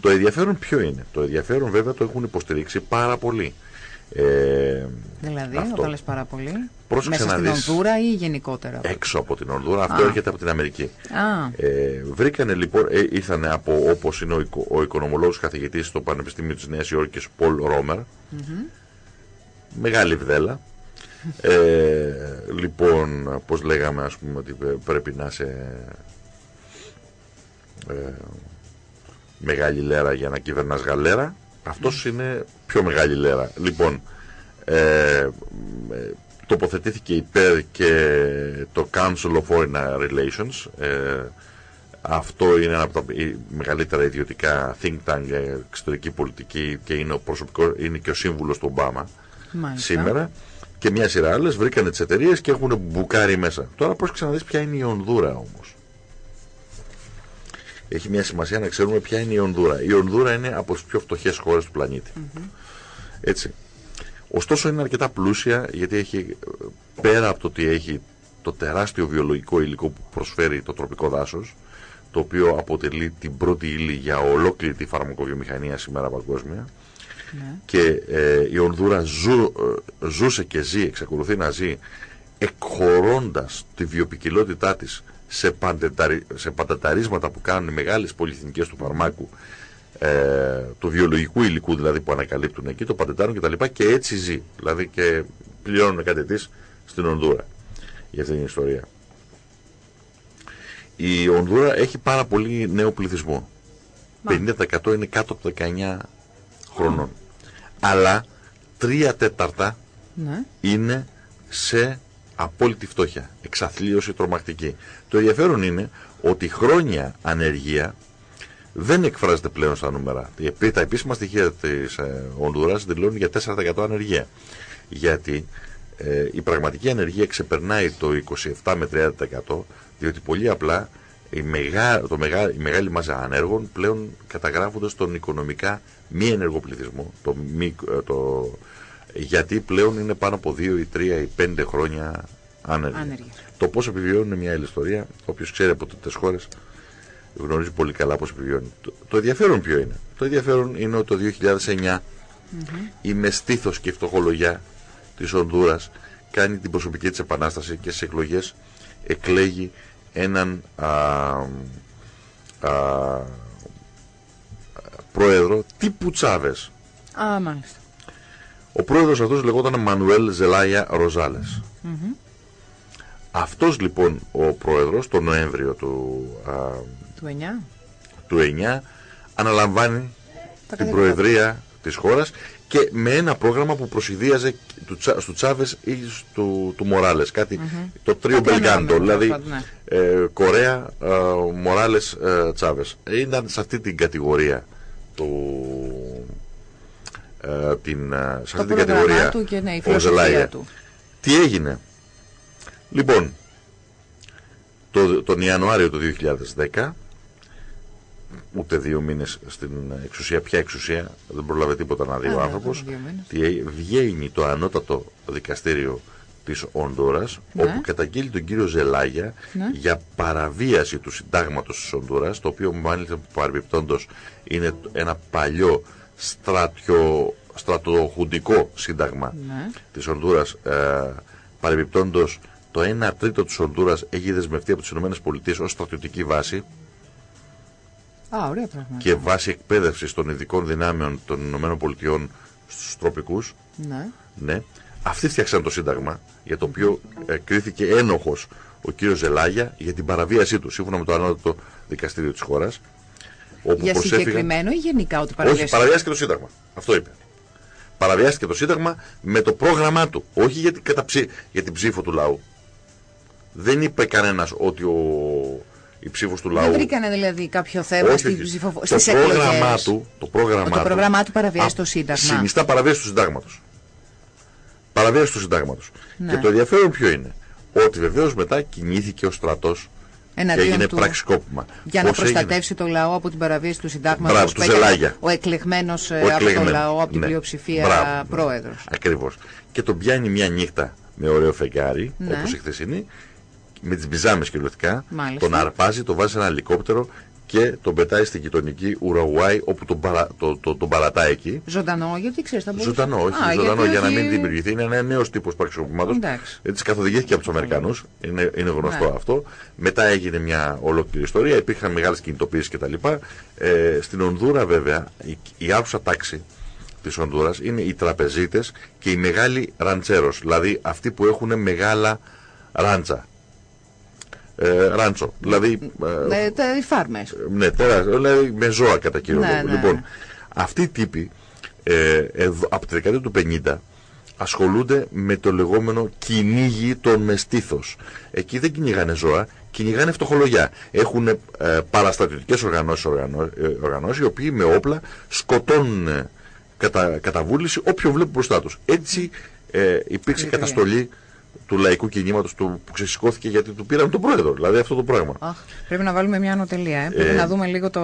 Το ενδιαφέρον ποιο είναι; Το ενδιαφέρον βέβαια το έχουν υποστηρίξει πάρα πολύ. Ε, δηλαδή, αυτό. όταν λες πάρα πολύ, Πρόσεξε μέσα στην Ονδούρα ή γενικότερα; Έξω από την Ονδούρα, αυτό έρχεται από την Αμερική. Α. Ε, βρήκανε λοιπόν, ε, ήρθαν από όπως είναι ο, ο οικονομολόγος καθηγητής στο Πανεπιστήμιο της Νέας Υόρκης, Πολ Ρόμερ, μεγάλη βδέλα, *laughs* ε, λοιπόν, πώς λέγαμε ας πούμε ότι πρέπει να είσαι ε, μεγάλη λέρα για να κυβερνάς γαλέρα. Αυτός είναι πιο μεγάλη λέρα. Λοιπόν, ε, ε, τοποθετήθηκε υπέρ και το Council of Foreign Relations. Ε, αυτό είναι ένα από τα μεγαλύτερα ιδιωτικά think tank για εξωτερική πολιτική και είναι, ο προσωπικό, είναι και ο σύμβουλος του Ομπάμα σήμερα και μια σειρά άλλες βρήκανε τις εταιρείες και έχουν μπουκάρει μέσα. Τώρα πώς ξαναδείς ποια είναι η Ονδούρα όμως; Έχει μια σημασία να ξέρουμε ποια είναι η Ονδούρα. Η Ονδούρα είναι από τις πιο φτωχές χώρες του πλανήτη. Έτσι. Ωστόσο είναι αρκετά πλούσια γιατί έχει πέρα από το ότι έχει το τεράστιο βιολογικό υλικό που προσφέρει το τροπικό δάσος, το οποίο αποτελεί την πρώτη ύλη για ολόκληρη τη φαρμακοβιομηχανία σήμερα παγκόσμια. Ναι. Και ε, η Ονδούρα ζου, ε, ζούσε και ζει, εξακολουθεί να ζει, εκχωρώντας τη βιοπικιλότητά της σε, σε παντεταρίσματα που κάνουν οι μεγάλες πολυεθνικές του φαρμάκου, ε, του βιολογικού υλικού δηλαδή που ανακαλύπτουν εκεί, το παντετάρουν κτλ. Και, και έτσι ζει. Δηλαδή και πληρώνουν κάτι της στην Ονδούρα για αυτή την ιστορία. Η Ονδούρα έχει πάρα πολύ νέο πληθυσμό. 50% είναι κάτω από 19 χρονών. Αλλά τρία τέταρτα ναι. είναι σε απόλυτη φτώχεια. Εξαθλίωση τρομακτική. Το ενδιαφέρον είναι ότι χρόνια ανεργία δεν εκφράζεται πλέον στα νούμερα. Τα επίσημα στοιχεία της ε, Ονδούρας δηλώνουν για 4% ανεργία. Γιατί ε, η πραγματική ανεργία ξεπερνάει το 27 με 30% διότι πολύ απλά η, μεγά, το μεγά, η μεγάλη μάζα ανέργων πλέον καταγράφονται στον οικονομικά μη ενεργό πληθυσμό. Το, μη, ε, το, γιατί πλέον είναι πάνω από 2 ή 3 ή 5 χρόνια άνεργοι. Το πώς επιβιώνουν είναι μια άλλη ιστορία. Όποιος ξέρει από τέτοιες χώρες γνωρίζει πολύ καλά πώς επιβιώνει. Το, το ενδιαφέρον ποιο είναι; Το ενδιαφέρον είναι ότι το 2009 η μεστήθος και η φτωχολογιά της Ονδούρας κάνει την προσωπική της επανάσταση και στις εκλογές εκλέγει έναν α, α, πρόεδρο τύπου Τσάβες. Α, μάλιστα. Ο πρόεδρος αυτός λεγόταν Μανουέλ Ζελάια Ροζάλες. Mm Αυτός λοιπόν ο πρόεδρος το Νοέμβριο του, α, του 9, του 9 αναλαμβάνει την προεδρία της χώρας και με ένα πρόγραμμα που προσυδίαζε του, του Τσάβες ή του, του Μοράλες, κάτι, το τρίο Μπελγκάντο, δηλαδή ναι. ε, Κορέα, ε, Μοράλες, ε, Τσάβες. Ήταν σε αυτή την κατηγορία του, ε, την, ε, σε αυτή την κατηγορία του και ναι, η ο Του. Τι έγινε; Λοιπόν, το, τον Ιανουάριο του 2010 ούτε δύο μήνες στην εξουσία. Ποια εξουσία, δεν προλάβει τίποτα να δει ο άνθρωπος. Βγαίνει το ανώτατο δικαστήριο της Ονδούρας, ναι. όπου καταγγείλει τον κύριο Ζελάγια ναι. για παραβίαση του συντάγματος της Ονδούρας, το οποίο μάλιστα παρεμπιπτόντως είναι ένα παλιό στρατιο, στρατοχουντικό σύνταγμα ναι. της Ονδούρας ε, παρεμπιπτόντως το 1 τρίτο της Ονδούρας έχει δεσμευτεί από τις ΗΠΑ ως στρατιωτική βάση Α, ωραία Και βάση εκπαίδευσης των ειδικών δυνάμεων των ΗΠΑ στους τροπικούς. Ναι. ναι. Αυτοί φτιάξαν το Σύνταγμα για το οποίο ε, κρίθηκε ένοχος ο κύριος Ζελάγια για την παραβίασή του, σύμφωνα με το ανώτατο δικαστήριο της χώρας. Για συγκεκριμένο ή γενικά ότι παραβιάστηκε. Όχι, παραβιάστηκε το Σύνταγμα. Αυτό είπε. Παραβιάστηκε το Σύνταγμα με το πρόγραμμά του. Όχι για την, καταψή, για την ψήφο του λαού. Δεν είπε κανένας ότι ο, η ψήφος του λαού. Δεν βρήκανε δηλαδή κάποιο θέμα στι πρόγραμμά του, το πρόγραμμά, το πρόγραμμά του παραβιάζει το Σύνταγμα. Συνιστά παραβίαση του Συντάγματος. Παραβίαση του Συντάγματος. Ναι. Και το ενδιαφέρον ποιο είναι; Ότι βεβαίως μετά κινήθηκε ο στρατός και έγινε του... πραξικόπημα. Για να προστατεύσει το λαό από την παραβίαση του συντάγματος. Μπράβο, του Ζελάγια. Ο εκλεγμένος ε, από το λαό, από την ναι. πλειοψηφία πρόεδρος. Ακριβώς. Και τον πιάνει μια νύχτα με ωραίο φεγγάρι, ναι. όπως η χθεσινή, με τις μπιζάμες κυριολεκτικά, τον αρπάζει, τον βάζει σε ένα ελικόπτερο και τον πετάει στην γειτονική Ουραουάη όπου τον, παρα, το, το, τον παρατάει εκεί. Ζωντανό, γιατί ξέρεις, θα μπορούσε. Ζωντανό, όχι. Α, ζωντανό για να μην δημιουργηθεί. Είναι ένα νέος τύπος πραξικοπήματο. Έτσι καθοδηγήθηκε από τους Αμερικανούς. Είναι, είναι γνωστό ναι. αυτό. Μετά έγινε μια ολόκληρη ιστορία. Υπήρχαν μεγάλες κινητοποιήσεις κτλ. Ε, στην Ονδούρα, βέβαια, η, η άκουσα τάξη της Ονδούρας είναι οι τραπεζίτες και οι μεγάλοι ραντσέρο. Δηλαδή αυτοί που έχουν μεγάλα ράντσα ε, ράντσο. Δηλαδή, ε, τα, οι φάρμες. Ναι, τέρα, δηλαδή με ζώα κατά κύριο ναι, λόγο. Ναι. Λοιπόν, αυτοί οι τύποι ε, από τη δεκαετία του 50 ασχολούνται με το λεγόμενο κυνήγι των μεστήθος. Εκεί δεν κυνηγάνε ζώα, κυνηγάνε φτωχολογιά. Έχουν ε, παραστατιωτικές οργανώσεις, ε, οργανώσεις, οι οποίοι με όπλα σκοτώνουν ε, κατά, κατά βούληση όποιο βλέπουν μπροστά τους. Έτσι ε, υπήρξε καταστολή του λαϊκού κινήματος που ξεσηκώθηκε γιατί του πήραν τον πρόεδρο. Δηλαδή αυτό το πράγμα. Αχ, πρέπει να βάλουμε μια ανωτελεία. Ε. Πρέπει ε, να δούμε λίγο το.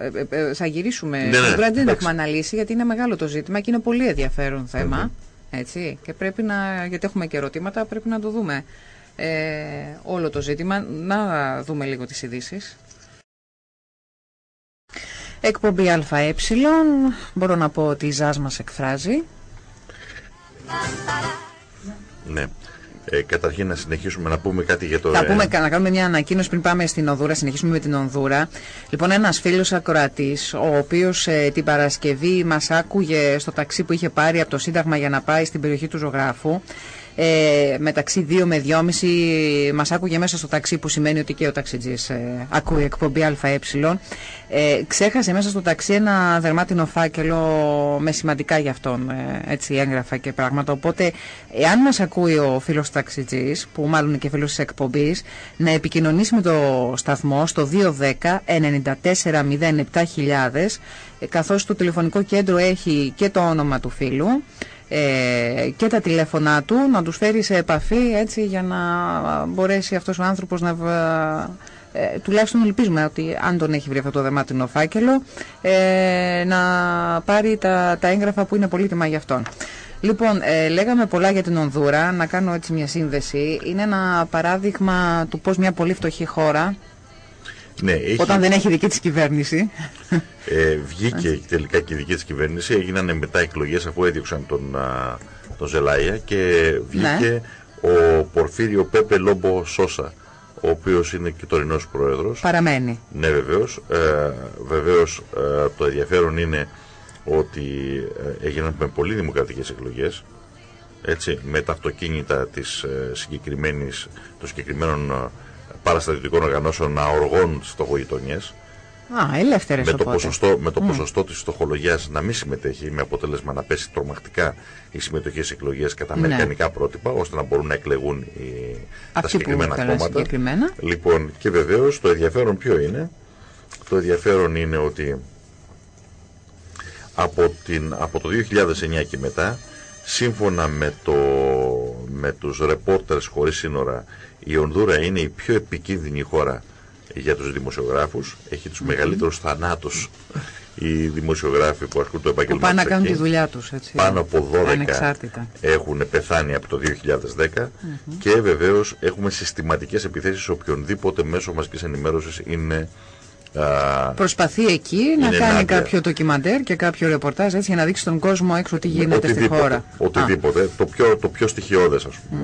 Ε, ε, ε θα γυρίσουμε. Ναι, ναι, ναι, δεν το έχουμε αναλύσει γιατί είναι μεγάλο το ζήτημα και είναι πολύ ενδιαφέρον θέμα. Έτσι. Και πρέπει να. Γιατί έχουμε και ερωτήματα, πρέπει να το δούμε. Ε, όλο το ζήτημα. Να δούμε λίγο τις ειδήσεις. Εκπομπή ΑΕ, μπορώ να πω ότι η ΖΑΣ μας εκφράζει. Ναι. Ε, καταρχήν να συνεχίσουμε να πούμε κάτι για το... Θα πούμε, να κάνουμε μια ανακοίνωση πριν πάμε στην Οδούρα, συνεχίσουμε με την Ονδούρα. Λοιπόν, ένας φίλος ακροατής, ο οποίος ε, την Παρασκευή μας άκουγε στο ταξί που είχε πάρει από το Σύνταγμα για να πάει στην περιοχή του Ζωγράφου, ε, μεταξύ 2 με 2,5 μας άκουγε μέσα στο ταξί που σημαίνει ότι και ο ταξιτζής ε, ακούει εκπομπή ΑΕ ε, ξέχασε μέσα στο ταξί ένα δερμάτινο φάκελο με σημαντικά για αυτόν ε, έτσι έγγραφα και πράγματα. Οπότε εάν μας ακούει ο φίλος ταξιτζής που μάλλον είναι και φίλος της εκπομπής να επικοινωνήσει με το σταθμό στο 210 94 07000 καθώς το τηλεφωνικό κέντρο έχει και το όνομα του φίλου ε, και τα τηλέφωνά του, να τους φέρει σε επαφή έτσι για να μπορέσει αυτός ο άνθρωπος να... Ε, τουλάχιστον ελπίζουμε ότι αν τον έχει βρει αυτό το δεμάτινο φάκελο ε, να πάρει τα, τα έγγραφα που είναι πολύτιμα για αυτόν. Λοιπόν, ε, λέγαμε πολλά για την Ονδούρα, να κάνω έτσι μια σύνδεση. Είναι ένα παράδειγμα του πώς μια πολύ φτωχή χώρα ναι, Όταν δεν έχει δική της κυβέρνηση. Ε, βγήκε τελικά και η δική της κυβέρνηση, έγιναν μετά εκλογές αφού έδιωξαν τον, τον Ζελάια και βγήκε ναι. ο Πορφύριο Πέπε Λόμπο Σόσα, ο οποίος είναι και τωρινός πρόεδρος. Παραμένει. Ναι βεβαίως. Ε, βεβαίως ε, το ενδιαφέρον είναι ότι ε, έγιναν με πολύ δημοκρατικές εκλογές έτσι, με τα αυτοκίνητα της, ε, συγκεκριμένης, των συγκεκριμένων παραστατικών οργανώσεων να οργώνουν τις φτωχογειτονιές. Α, ελεύθερες με, το ποσοστό, με το ποσοστό της φτωχολογίας να μην συμμετέχει, με αποτέλεσμα να πέσει τρομακτικά η συμμετοχή σε εκλογές κατά ναι. αμερικανικά πρότυπα, ώστε να μπορούν να εκλεγούν οι, τα συγκεκριμένα κόμματα. Συγκεκριμένα. Λοιπόν, και βεβαίως το ενδιαφέρον ποιο είναι; Το ενδιαφέρον είναι ότι από, την, από το 2009 και μετά, σύμφωνα με, το, με τους ρεπόρτερς χωρίς σύνορα η Ονδούρα είναι η πιο επικίνδυνη χώρα για τους δημοσιογράφους. Έχει τους mm -hmm. μεγαλύτερους θανάτους οι δημοσιογράφοι που ασκούν το επαγγελματικό. Πάνε να κάνουν τη δουλειά τους. Έτσι, πάνω από 12 έχουν πεθάνει από το 2010 και βεβαίως έχουμε συστηματικές επιθέσεις σε οποιονδήποτε μέσο μαζικής ενημέρωσης είναι Προσπαθεί εκεί να κάνει κάποιο ντοκιμαντέρ και κάποιο ρεπορτάζ έτσι για να δείξει στον κόσμο έξω τι γίνεται στη χώρα. Οτιδήποτε. Το πιο, το πιο στοιχειώδες ας πούμε.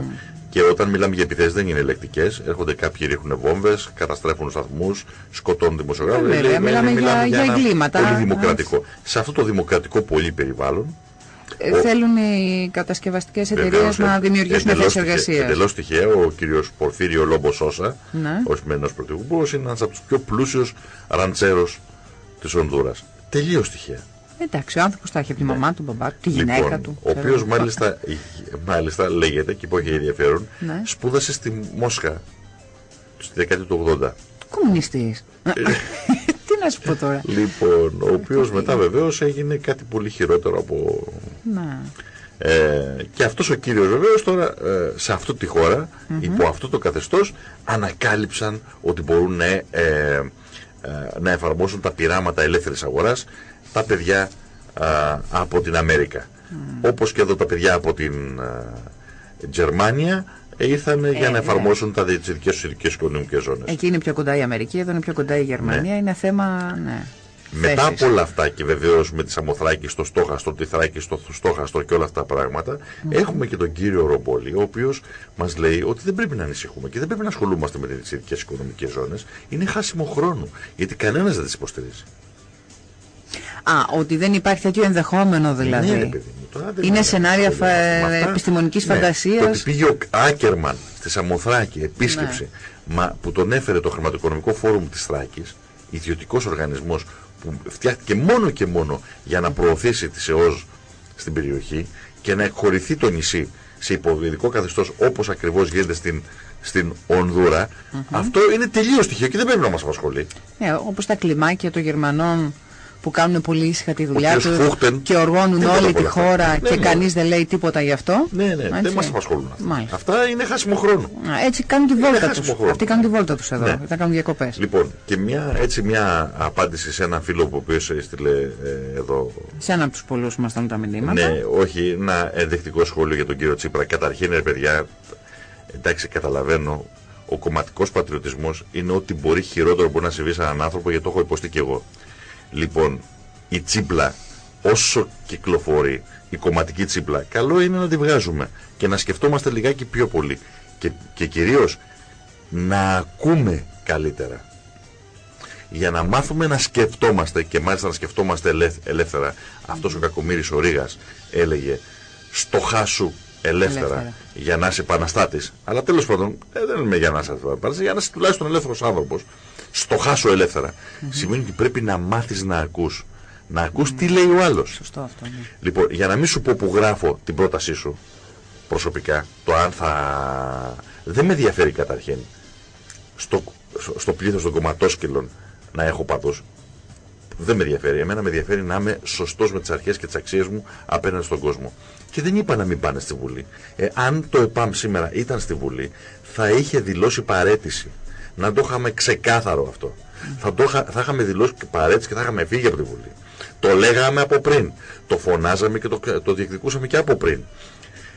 Και όταν μιλάμε για επιθέσεις δεν είναι ελεκτικές. Έρχονται κάποιοι, ρίχνουν βόμβες, καταστρέφουν σταθμού, σκοτώνουν δημοσιογράφους. Ε, μιλάμε, μιλάμε για, για, για εγκλήματα. Πολύ δημοκρατικό. Σε αυτό το δημοκρατικό πολύ περιβάλλον. Ε, ο... Θέλουν οι κατασκευαστικές εταιρείες να δημιουργήσουν θέσεις εργασίας. Εντελώς τυχαίο, ο κ. Πορφύριο Λόμπος Σόσα, ναι. ως μενός πρωθυπουργός, είναι ένας από τους πιο πλούσιους ραντσέρου της Ονδούρα. Τελείως τυχαία. Εντάξει, ο άνθρωπος τα έχει από τη ναι. μαμά του, μπαμπά του, τη λοιπόν, γυναίκα του. Ο οποίος μάλιστα, μάλιστα λέγεται και που έχει ενδιαφέρον, ναι. σπούδασε στη Μόσχα στη δεκαετία του 80. Κομμουνιστής. Ε, *laughs* Τι να σου πω τώρα. Λοιπόν, ο οποίος μετά βεβαίως έγινε κάτι πολύ χειρότερο από. Ναι. Ε, και αυτός ο κύριος βεβαίως τώρα ε, σε αυτή τη χώρα mm -hmm. υπό αυτό το καθεστώς ανακάλυψαν ότι μπορούν να, ε, ε, να εφαρμόσουν τα πειράματα ελεύθερης αγοράς τα παιδιά α, από την Αμέρικα. Mm. Όπως και εδώ τα παιδιά από την α, Γερμανία ήρθαν ε, για να εφαρμόσουν τα δυτικές τους ειδικές οικονομικές ζώνες. Εκεί είναι πιο κοντά η Αμερική, εδώ είναι πιο κοντά η Γερμανία. Ναι. Είναι θέμα, ναι. Μετά από όλα αυτά και βεβαίως με τη Σαμοθράκη, στο Στόχαστρο, τη Θράκη, στο Στόχαστρο και όλα αυτά τα πράγματα, mm. έχουμε και τον κύριο Ρομπόλη, ο οποίος μας λέει ότι δεν πρέπει να ανησυχούμε και δεν πρέπει να ασχολούμαστε με τις ειδικές οικονομικές ζώνες. Είναι χάσιμο χρόνο, γιατί κανένας δεν τις υποστηρίζει. Α, ότι δεν υπάρχει τέτοιο ενδεχόμενο δηλαδή. Ναι, παιδί μου, είναι σενάρια φα... επιστημονικής ναι, φαντασίας. Το ότι πήγε ο Άκερμαν στη Σαμοθράκη, επίσκεψη, ναι. μα, που τον έφερε το χρηματοοικονομικό φόρουμ της Θράκης, ιδιωτικός οργανισμός που φτιάχτηκε μόνο και μόνο για να προωθήσει τη ΕΟΖ στην περιοχή και να εκχωρηθεί το νησί σε υποβιωτικό καθεστώς όπως ακριβώς γίνεται στην στην Ονδούρα, mm -hmm. αυτό είναι τελείως στοιχείο και δεν πρέπει να μας απασχολεί. Ναι, όπως τα κλιμάκια των Γερμανών που κάνουν πολύ ήσυχα τη δουλειά τους και οργώνουν όλη τη χώρα ναι, και ναι. κανείς δεν λέει τίποτα γι' αυτό. Ναι, ναι, δεν μας απασχολούν αυτά. Αυτά είναι χάσιμο χρόνο. Έτσι κάνουν τη βόλτα τους. Αυτοί κάνουν τη βόλτα τους εδώ, ναι. θα κάνουν διακοπές. Λοιπόν, και μια, έτσι μια απάντηση σε έναν φίλο που ο οποίος έστειλε ε, εδώ... Σε έναν από τους πολλούς που μας στέλνουν τα μηνύματα. Ναι, όχι, ένα ενδεικτικό σχόλιο για τον κύριο Τσίπρα. Καταρχήν, ρε παιδιά, εντάξει, καταλαβαίνω, ο κομματικός πατριωτισμός είναι ότι μπορεί χειρότερο μπορεί να συμβεί σε έναν άνθρωπο γιατί το έχω υποστεί και εγώ. Λοιπόν, η τσίπλα όσο κυκλοφορεί, η κομματική τσίπλα, καλό είναι να τη βγάζουμε και να σκεφτόμαστε λιγάκι πιο πολύ. Και, και κυρίως να ακούμε καλύτερα. Για να μάθουμε να σκεφτόμαστε και μάλιστα να σκεφτόμαστε ελεύθερα. Αυτός ο Κακομύρης ο Ρήγας έλεγε στο χάσου ελεύθερα, για να είσαι επαναστάτης. Αλλά τέλος πάντων ε, δεν είμαι για να είσαι επαναστάτης, για να είσαι τουλάχιστον ελεύθερος άνθρωπος. Στο χάσου ελεύθερα. Σημαίνει ότι πρέπει να μάθεις να ακούς. Να ακούς τι λέει ο άλλος. Σωστό αυτό. Ναι. Λοιπόν, για να μην σου πω που γράφω την πρότασή σου προσωπικά, το αν θα... Δεν με ενδιαφέρει καταρχήν στο, στο πλήθος των κομματόσκυλων να έχω παδούς. Δεν με ενδιαφέρει. Εμένα με ενδιαφέρει να είμαι σωστός με τις αρχές και τις αξίες μου απέναντι στον κόσμο. Και δεν είπα να μην πάνε στη Βουλή. Ε, αν το ΕΠΑΜ σήμερα ήταν στη Βουλή, θα είχε δηλώσει παρέτηση. Να το είχαμε ξεκάθαρο αυτό. Θα, το, θα είχαμε δηλώσει παρέτηση και θα είχαμε φύγει από τη Βουλή. Το λέγαμε από πριν. Το φωνάζαμε και το, το διεκδικούσαμε και από πριν.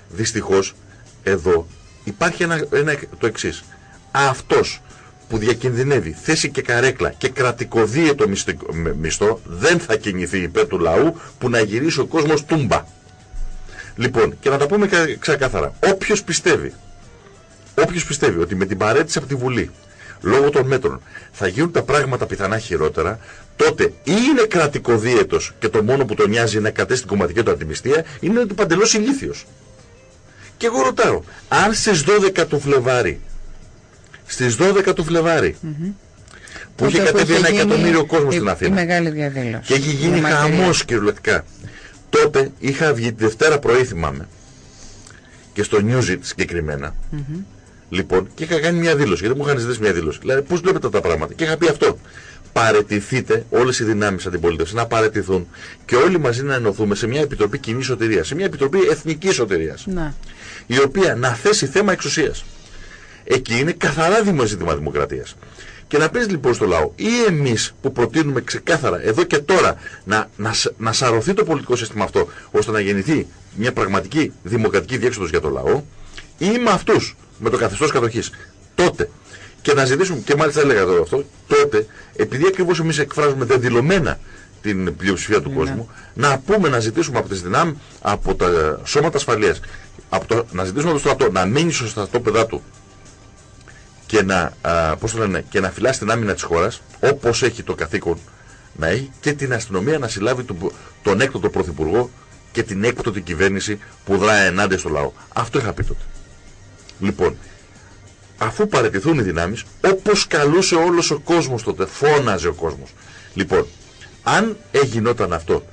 Δυστυχώς, εδώ υπάρχει ένα, ένα, το εξής. Αυτός που διακινδυνεύει θέση και καρέκλα και κρατικοδίαιτο το μισθό δεν θα κινηθεί υπέρ του λαού που να γυρίσει ο κόσμος τούμπα. Λοιπόν, και να τα πούμε ξεκάθαρα. Όποιος πιστεύει, όποιος πιστεύει ότι με την παρέτηση από τη Βουλή λόγω των μέτρων θα γίνουν τα πράγματα πιθανά χειρότερα, τότε ή είναι κρατικοδίαιτος και το μόνο που τον νοιάζει είναι κατέστη την κομματική του αντιμιστία, είναι ότι παντελώς ηλίθιος. Και εγώ ρωτάω, αν στις 12 του Φλεβάρι, στις 12 του Φλεβάρι, που είχε κατέβει ένα εκατομμύριο κόσμο στην Αθήνα. μεγάλη διαδήλωση. Και έχει γίνει χαμός κυριολεκτικά. Τότε είχα βγει τη Δευτέρα πρωί θυμάμαι και στο Newsit συγκεκριμένα. Λοιπόν, και είχα κάνει μια δήλωση, γιατί μου είχαν ζητήσει μια δήλωση. Δηλαδή, πώς βλέπετε τα πράγματα. Και είχα πει αυτό. Παρετηθείτε όλες οι δυνάμεις αντιπολίτευση να παρετηθούν και όλοι μαζί να ενωθούμε σε μια επιτροπή κοινής σωτηρίας, σε μια επιτροπή εθνικής σωτηρίας. Ναι. Η οποία να θέσει θέμα εξουσίας. Εκεί είναι καθαρά δημοσίευμα δημοκρατίας. Και να πεις λοιπόν στο λαό, ή εμείς που προτείνουμε ξεκάθαρα εδώ και τώρα να, να, να σαρωθεί το πολιτικό σύστημα αυτό, ώστε να γεννηθεί μια πραγματική δημοκρατική διέξοδος για το λαό, ή με αυτούς, με το καθεστώς κατοχής. Τότε. Και να ζητήσουμε, και μάλιστα έλεγα εδώ αυτό, τότε, επειδή ακριβώς εμείς εκφράζουμε δεδηλωμένα την πλειοψηφία του ναι. κόσμου, να πούμε να ζητήσουμε από τις δυνάμεις, από τα σώματα ασφαλείας, να ζητήσουμε από το στρατό να μείνει στο στρατόπεδά του και να, α, πώς το λένε, και να φυλάσει την άμυνα της χώρας, όπως έχει το καθήκον να έχει, και την αστυνομία να συλλάβει τον, τον έκτοτο πρωθυπουργό και την έκτοτη κυβέρνηση που δράει ενάντια στο λαό. Αυτό είχα πει τότε. Λοιπόν, αφού παραιτηθούν οι δυνάμεις, όπως καλούσε όλος ο κόσμος τότε, φώναζε ο κόσμος. Λοιπόν, αν έγινόταν αυτό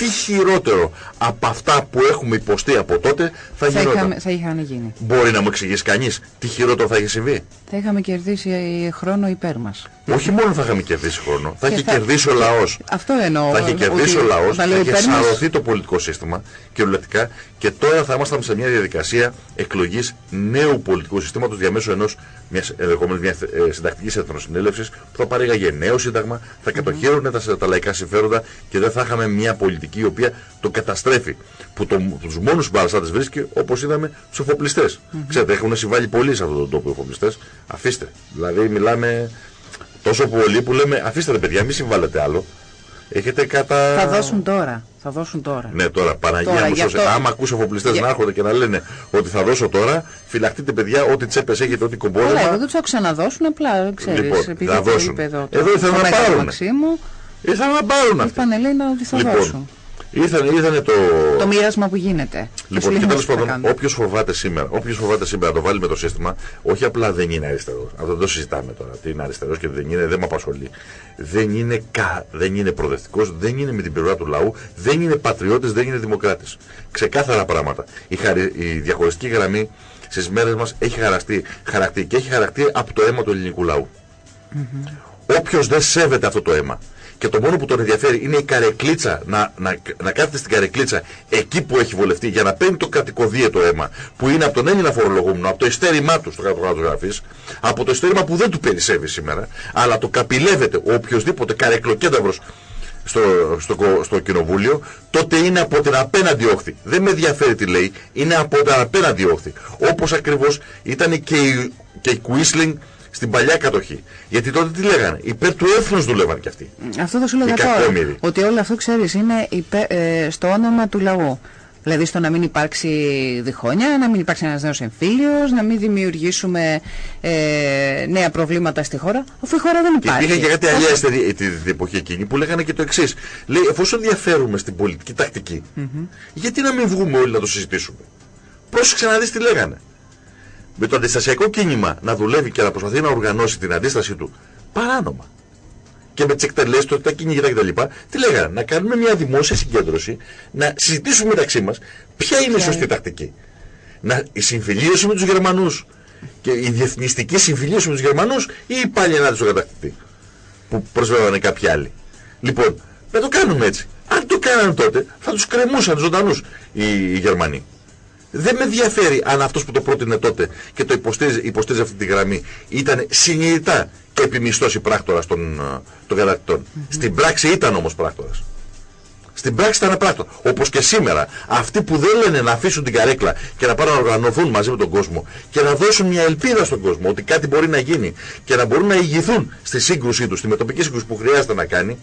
τι χειρότερο από αυτά που έχουμε υποστεί από τότε θα, θα, είχαμε, θα είχαν γίνει. Μπορεί να μου εξηγήσει κανείς τι χειρότερο θα είχε συμβεί; Θα είχαμε κερδίσει χρόνο υπέρ μας. Όχι μόνο θα είχαμε κερδίσει χρόνο, θα είχε κερδίσει ο λαός. Αυτό εννοώ. Θα είχε κερδίσει ο λαός, θα είχε σαρωθεί το πολιτικό σύστημα κυριολεκτικά και τώρα θα ήμασταν σε μια διαδικασία εκλογής νέου πολιτικού συστήματος διαμέσου ενός μιας ενδεχομένως μιας ε, συντακτικής εθνοσυνέλευσης που θα παρήγαγε νέο σύνταγμα, θα κατοχύρωνε τα, τα λαϊκά συμφέροντα και δεν θα είχαμε μια πολιτική η οποία το καταστρέφει. Που το, τους μόνους συμπαραστάτες βρίσκει, όπως είδαμε, τους εφοπλιστές. Mm -hmm. Ξέρετε, έχουν συμβάλει πολύ σε αυτόν τον τόπο οι εφοπλιστές. Αφήστε. Δηλαδή μιλάμε τόσο πολύ που λέμε αφήστε ρε παιδιά, μην συμβάλλετε άλλο. Έχετε κατά... Θα δώσουν τώρα. Θα δώσουν τώρα. Ναι, τώρα Παναγία τώρα, μου σώσε. Αυτό... Άμα ακούσω εφοπλιστέ για... να έρχονται και να λένε ότι θα δώσω τώρα, φυλαχτείτε παιδιά, ό,τι τσέπες έχετε, ό,τι κομπόλεμα. Καλά, εγώ δεν τους θα ξαναδώσουν, απλά ξέρεις. Λοιπόν, θα δώσουν. Εδώ, εδώ ήθελα να πάρουν. Ήθελα να πάρουν αυτοί. Είπανε λέει να ότι θα λοιπόν, δώσουν. Ήρθανε, ήρθανε το... Το μοίρασμα που γίνεται. Λοιπόν, και τέλος πάντων, όποιος φοβάται σήμερα, όποιος φοβάται σήμερα να το βάλει με το σύστημα, όχι απλά δεν είναι αριστερός. Αυτό δεν το συζητάμε τώρα. Τι είναι αριστερός και δεν είναι, δεν με απασχολεί. Δεν είναι, κα, δεν είναι προοδευτικός, δεν είναι με την πλευρά του λαού, δεν είναι πατριώτης, δεν είναι δημοκράτης. Ξεκάθαρα πράγματα. Η, χαρι, η διαχωριστική γραμμή στις μέρες μας έχει χαρακτεί, χαρακτεί και έχει χαρακτεί από το αίμα του ελληνικού λαού. Mm -hmm. Όποιος δεν σέβεται αυτό το αίμα, και το μόνο που τον ενδιαφέρει είναι η καρεκλίτσα, να, να, να κάθεται στην καρεκλίτσα εκεί που έχει βολευτεί για να παίρνει το κατοικοδίαιτο αίμα που είναι από τον Έλληνα φορολογούμενο, από το ειστέρημά του στο κάτω κάτω γραφής, από το ειστέρημα που δεν του περισσεύει σήμερα, αλλά το καπηλεύεται ο οποιοδήποτε καρεκλοκένταυρος στο, στο, στο κοινοβούλιο, τότε είναι από την απέναντι όχθη. Δεν με ενδιαφέρει τι λέει, είναι από την απέναντι όχθη. Όπως ακριβώς ήταν και η, και η Quisling στην παλιά κατοχή. Γιατί τότε τι λέγανε, υπέρ του έθνους δουλεύαν κι αυτοί. Αυτό θα σου λέγα τώρα, ότι όλο αυτό ξέρεις είναι ε, στο όνομα του λαού. Δηλαδή στο να μην υπάρξει διχόνια, να μην υπάρξει ένας νέος εμφύλιος, να μην δημιουργήσουμε ε, νέα προβλήματα στη χώρα, αφού η χώρα δεν υπάρχει. Και υπήρχε και κάτι αλλιώς την εποχή εκείνη που λέγανε και το εξής. Λέει, εφόσον διαφέρουμε στην πολιτική τακτική, γιατί να μην βγούμε όλοι να το συζητήσουμε; Πρόσεξε να δεις τι λέγανε. Με το αντιστασιακό κίνημα να δουλεύει και να προσπαθεί να οργανώσει την αντίστασή του παράνομα και με τις εκτελέσεις του, τα κυνηγητά κτλ. Τι λέγανε, να κάνουμε μια δημόσια συγκέντρωση, να συζητήσουμε μεταξύ μας ποια είναι η σωστή τακτική. Να, η συμφιλίωση με τους Γερμανούς και η διεθνιστική συμφιλίωση με τους Γερμανούς ή πάλι ένα του κατακτητή που προσβεύανε κάποιοι άλλοι. Λοιπόν, να το κάνουμε έτσι. Αν το κάνανε τότε, θα τους κρεμούσαν ζωντανούς οι, οι Γερμανοί. Δεν με ενδιαφέρει αν αυτός που το πρότεινε τότε και το υποστήριζε, υποστήριζε αυτή τη γραμμή ήταν συνειδητά και επιμισθώσει πράκτορας των, ε, των κατακτητών. Στην πράξη ήταν όμως πράκτορας. Στην πράξη ήταν πράκτορα. Όπως και σήμερα. Αυτοί που δεν λένε να αφήσουν την καρέκλα και να πάνε να οργανωθούν μαζί με τον κόσμο και να δώσουν μια ελπίδα στον κόσμο ότι κάτι μπορεί να γίνει και να μπορούν να ηγηθούν στη σύγκρουσή τους, στη μετοπική σύγκρουση που χρειάζεται να κάνει,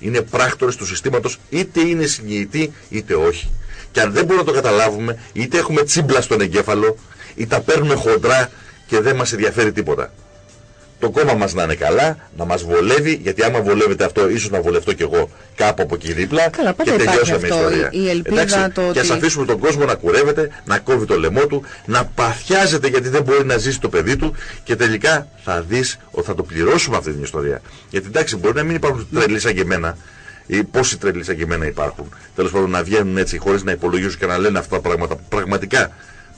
είναι πράκτορες του συστήματος είτε είναι συνειδητοί είτε όχι. Και αν δεν μπορούμε να το καταλάβουμε, είτε έχουμε τσίμπλα στον εγκέφαλο, είτε τα παίρνουμε χοντρά και δεν μας ενδιαφέρει τίποτα. Το κόμμα μας να είναι καλά, να μας βολεύει, γιατί άμα βολεύεται αυτό, ίσως να βολευτώ κι εγώ κάπου από εκεί δίπλα καλά, και τελειώσαμε η ιστορία. Η ελπίδα Εντάξει, το και ας αφήσουμε τον κόσμο να κουρεύεται, να κόβει το λαιμό του, να παθιάζεται γιατί δεν μπορεί να ζήσει το παιδί του και τελικά θα δεις ότι θα το πληρώσουμε αυτή την ιστορία. Γιατί εντάξει, μπορεί να μην υπάρχουν τρελοί σαν και εμένα, ή πόσοι τρελοί σαν και εμένα υπάρχουν. Τέλος πάντων να βγαίνουν έτσι χωρίς να υπολογίζουν και να λένε αυτά τα πράγματα που πραγματικά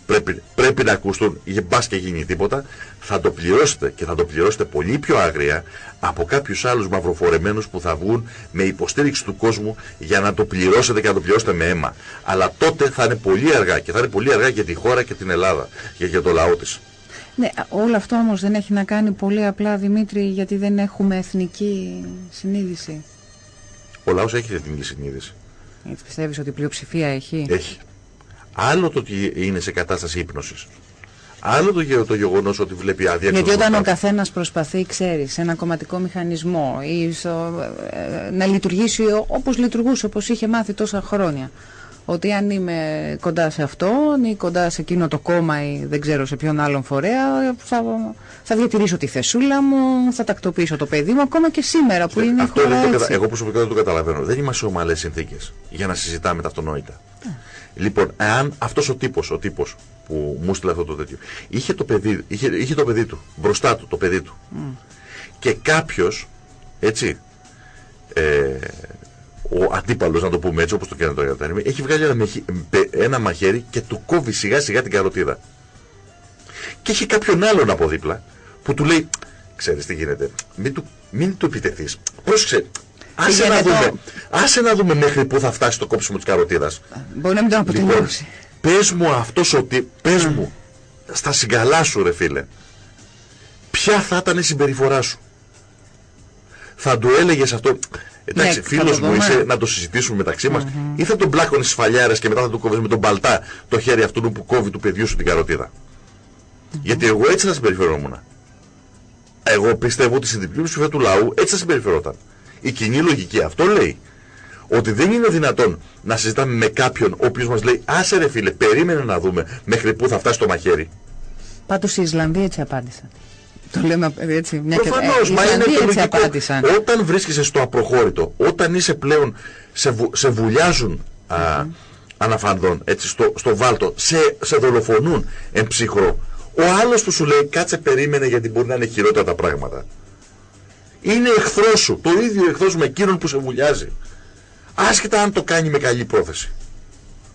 πρέπει, πρέπει να ακουστούν για μπας και γίνει τίποτα. Θα το πληρώσετε και θα το πληρώσετε πολύ πιο άγρια από κάποιους άλλους μαυροφορεμένους που θα βγουν με υποστήριξη του κόσμου για να το πληρώσετε και να το πληρώσετε με αίμα. Αλλά τότε θα είναι πολύ αργά και θα είναι πολύ αργά για τη χώρα και την Ελλάδα και για το λαό της. Ναι, όλο αυτό όμως δεν έχει να κάνει πολύ απλά, Δημήτρη, γιατί δεν έχουμε εθνική συνείδηση. Ο λαός έχει εθνική συνείδηση. Έτσι πιστεύεις ότι η πλειοψηφία έχει; Έχει. Άλλο το ότι είναι σε κατάσταση ύπνωσης. Άλλο το, το γεγονός ότι βλέπει άδεια Γιατί όταν ο καθένας προσπαθεί, ξέρεις, σε ένα κομματικό μηχανισμό ή στο, ε, να λειτουργήσει όπως λειτουργούσε, όπως είχε μάθει τόσα χρόνια ότι αν είμαι κοντά σε αυτόν ή κοντά σε εκείνο το κόμμα ή δεν ξέρω σε ποιον άλλον φορέα θα, θα διατηρήσω τη θεσούλα μου, θα τακτοποιήσω το παιδί μου ακόμα και σήμερα που είναι αυτό χώρα δεν το, Εγώ προσωπικά δεν το καταλαβαίνω. Δεν είμαστε ομαλές συνθήκες για να συζητάμε τα αυτονόητα. Ε. Λοιπόν, εάν αυτός ο τύπος, ο τύπος που μου στείλε αυτό το τέτοιο, είχε το παιδί, είχε, είχε το παιδί του, μπροστά του, το παιδί του. Mm. Και κάποιος, έτσι, ε, ο αντίπαλος, να το πούμε έτσι, όπως το κάνει το Ιατάνιμι, έχει βγάλει ένα, ένα μαχαίρι και του κόβει σιγά σιγά την καροτίδα. Και έχει κάποιον άλλον από δίπλα που του λέει: Ξέρεις τι γίνεται, μην του, μην του επιτεθείς. Πρόσεξε, Άσε να, δούμε, άσε να δούμε μέχρι πού θα φτάσει το κόψιμο της καροτίδας. Μπορεί να μην το αποτελέσει. Λοιπόν, πες μου αυτός ότι. Πες μου, στα συγκαλά σου, ρε φίλε, ποια θα ήταν η συμπεριφορά σου; Θα του έλεγες αυτό. Εντάξει, ναι, φίλος μου είσαι να το συζητήσουμε μεταξύ μας ή θα τον πλάκωνες στις φαλιάρες και μετά θα του κόβεις με τον παλτά το χέρι αυτού που κόβει του παιδιού σου την καροτίδα. Γιατί εγώ έτσι θα συμπεριφερόμουν. Εγώ πιστεύω ότι στην διπλή πλειοψηφία του λαού έτσι θα συμπεριφερόταν. Η κοινή λογική αυτό λέει. Ότι δεν είναι δυνατόν να συζητάμε με κάποιον ο οποίος μας λέει άσε ρε φίλε, περίμενε να δούμε μέχρι πού θα φτάσει το μαχαίρι. Πάντως οι Ισλανδοί έτσι απάντησαν. Το λέμε έτσι. Μια Προφανώς, και... μα είναι το λογικό. Όταν βρίσκεσαι στο απροχώρητο, όταν είσαι πλέον, σε, βου, σε βουλιάζουν α, αναφανδόν, έτσι, στο, στο βάλτο, σε, σε δολοφονούν εν ψυχρό, ο άλλος που σου λέει κάτσε περίμενε γιατί μπορεί να είναι χειρότερα τα πράγματα. Είναι εχθρός σου, το ίδιο εχθρός με εκείνον που σε βουλιάζει. Άσχετα αν το κάνει με καλή πρόθεση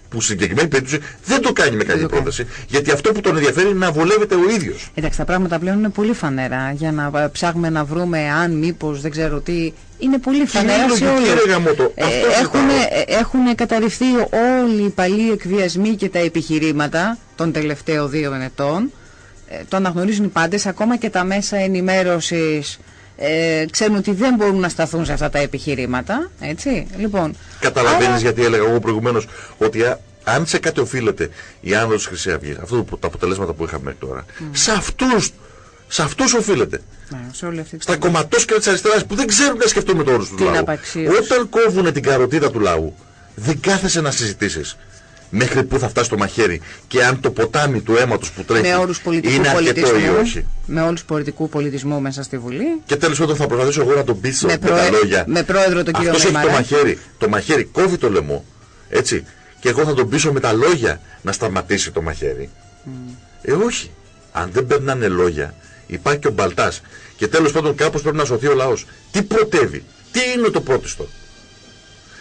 που στην συγκεκριμένη περίπτωση δεν το κάνει με καλή πρόταση. Γιατί αυτό που τον ενδιαφέρει είναι να βολεύεται ο ίδιος. Εντάξει, τα πράγματα πλέον είναι πολύ φανερά για να ψάχνουμε να βρούμε αν μήπως δεν ξέρω τι. Είναι πολύ φανερά σε όλους. Ε, έχουν, ε, έχουν καταρριφθεί όλοι οι παλιοί εκβιασμοί και τα επιχειρήματα των τελευταίων δύο ετών. Ε, το αναγνωρίζουν οι πάντες, ακόμα και τα μέσα ενημέρωσης ε, ξέρουν ότι δεν μπορούν να σταθούν σε αυτά τα επιχειρήματα. Έτσι. Λοιπόν, Καταλαβαίνεις γιατί έλεγα εγώ προηγουμένως ότι αν σε κάτι οφείλεται η άνοδος της Χρυσή Αυγής, αυτό τα αποτελέσματα που είχαμε μέχρι τώρα, σε αυτούς Σε αυτούς οφείλεται. Ναι, Στα κομματόσκια της αριστεράς που δεν ξέρουν να σκεφτούν με το όρο τους λαού. Όταν κόβουν την καροτίδα του λαού, δεν κάθεσαι να συζητήσεις μέχρι πού θα φτάσει το μαχαίρι και αν το ποτάμι του αίματος που τρέχει είναι αρκετό ή όχι. Με όρους πολιτικού πολιτισμού μέσα στη Βουλή. Και τέλος πάντων θα προσπαθήσω εγώ να τον πείσω με, με τα λόγια. Με πρόεδρο τον κύριο Αυτός έχει το μαχαίρι. Το μαχαίρι κόβει το λαιμό. Έτσι. Και εγώ θα τον πείσω με τα λόγια να σταματήσει το μαχαίρι. Mm. Ε, όχι. Αν δεν περνάνε λόγια, υπάρχει και ο μπαλτάς. Και τέλος πάντων κάπως πρέπει να σωθεί ο λαός. Τι πρωτεύει. Τι είναι το πρώτιστο;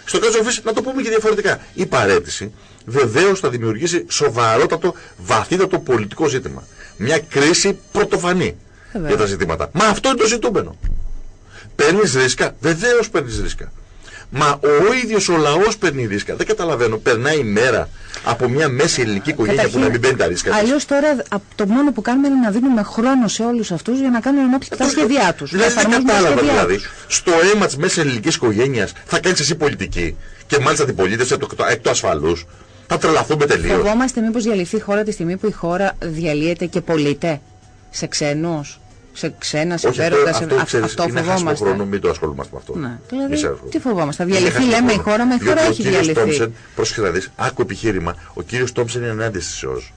Στο κάτω να το πούμε και διαφορετικά. Η παρέτηση βεβαίως θα δημιουργήσει σοβαρότατο, βαθύτατο πολιτικό ζήτημα. Μια κρίση πρωτοφανή για τα ζητήματα. Μα αυτό είναι το ζητούμενο. Παίρνεις ρίσκα, βεβαίως παίρνεις ρίσκα. Μα ο ίδιος ο λαός παίρνει ρίσκα. Δεν καταλαβαίνω. Περνάει η μέρα από μια μέση ελληνική οικογένεια που να μην παίρνει τα ρίσκα. Αλλιώς τώρα το μόνο που κάνουμε είναι να δίνουμε χρόνο σε όλους αυτούς για να κάνουν ενόψει τα σχέδιά τους. Δηλαδή δεν κατάλαβα δηλαδή. Στο αίμα της μέσης ελληνικής οικογένειας θα κάνεις εσύ πολιτική και μάλιστα την πολίτευση εκ του ασφαλούς. Θα τρελαθούμε τελείως. Φοβόμαστε μήπως διαλυθεί η χώρα τη στιγμή που η χώρα διαλύεται και πωλείται σε ξένους, σε ξένα συμφέροντα. Αυτό, αυτό, αυτό, αυτό είναι φοβόμαστε. χρόνο, μην το ασχολούμαστε με αυτό. Ναι. Δηλαδή, τι φοβόμαστε, θα διαλυθεί, λέμε η χώρα, μα η χώρα έχει διαλυθεί. Τόμψεν, πρόσεχε να δεις, άκου επιχείρημα, ο κύριος Τόμψεν είναι ενάντια στι ΣΕΟΣ.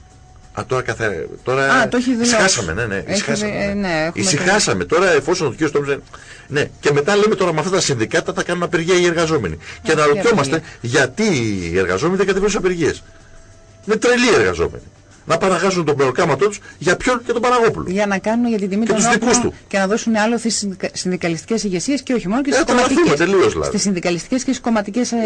Α, τώρα, καθα... τώρα Α, το έχει ησυχάσαμε, ναι, ναι, ησυχάσαμε. Ναι. ναι, ησυχάσαμε. Τώρα εφόσον ο κ. Τόμψεν... Ναι, και μετά λέμε τώρα με αυτά τα συνδικάτα θα κάνουν απεργία οι εργαζόμενοι. Και αναρωτιόμαστε γιατί οι εργαζόμενοι δεν κατεβαίνουν σε απεργίες. Είναι τρελοί οι εργαζόμενοι. Να παραγάζουν τον προκάματό τους για ποιον και τον Παραγόπουλο. Για να κάνουν για την τιμή των τους. Και να δώσουν άλλο στι συνδικαλιστικές ηγεσίες και όχι μόνο και στις κομματικέ. Δηλαδή. Στις συνδικαλιστικές και στις κομματικές ε,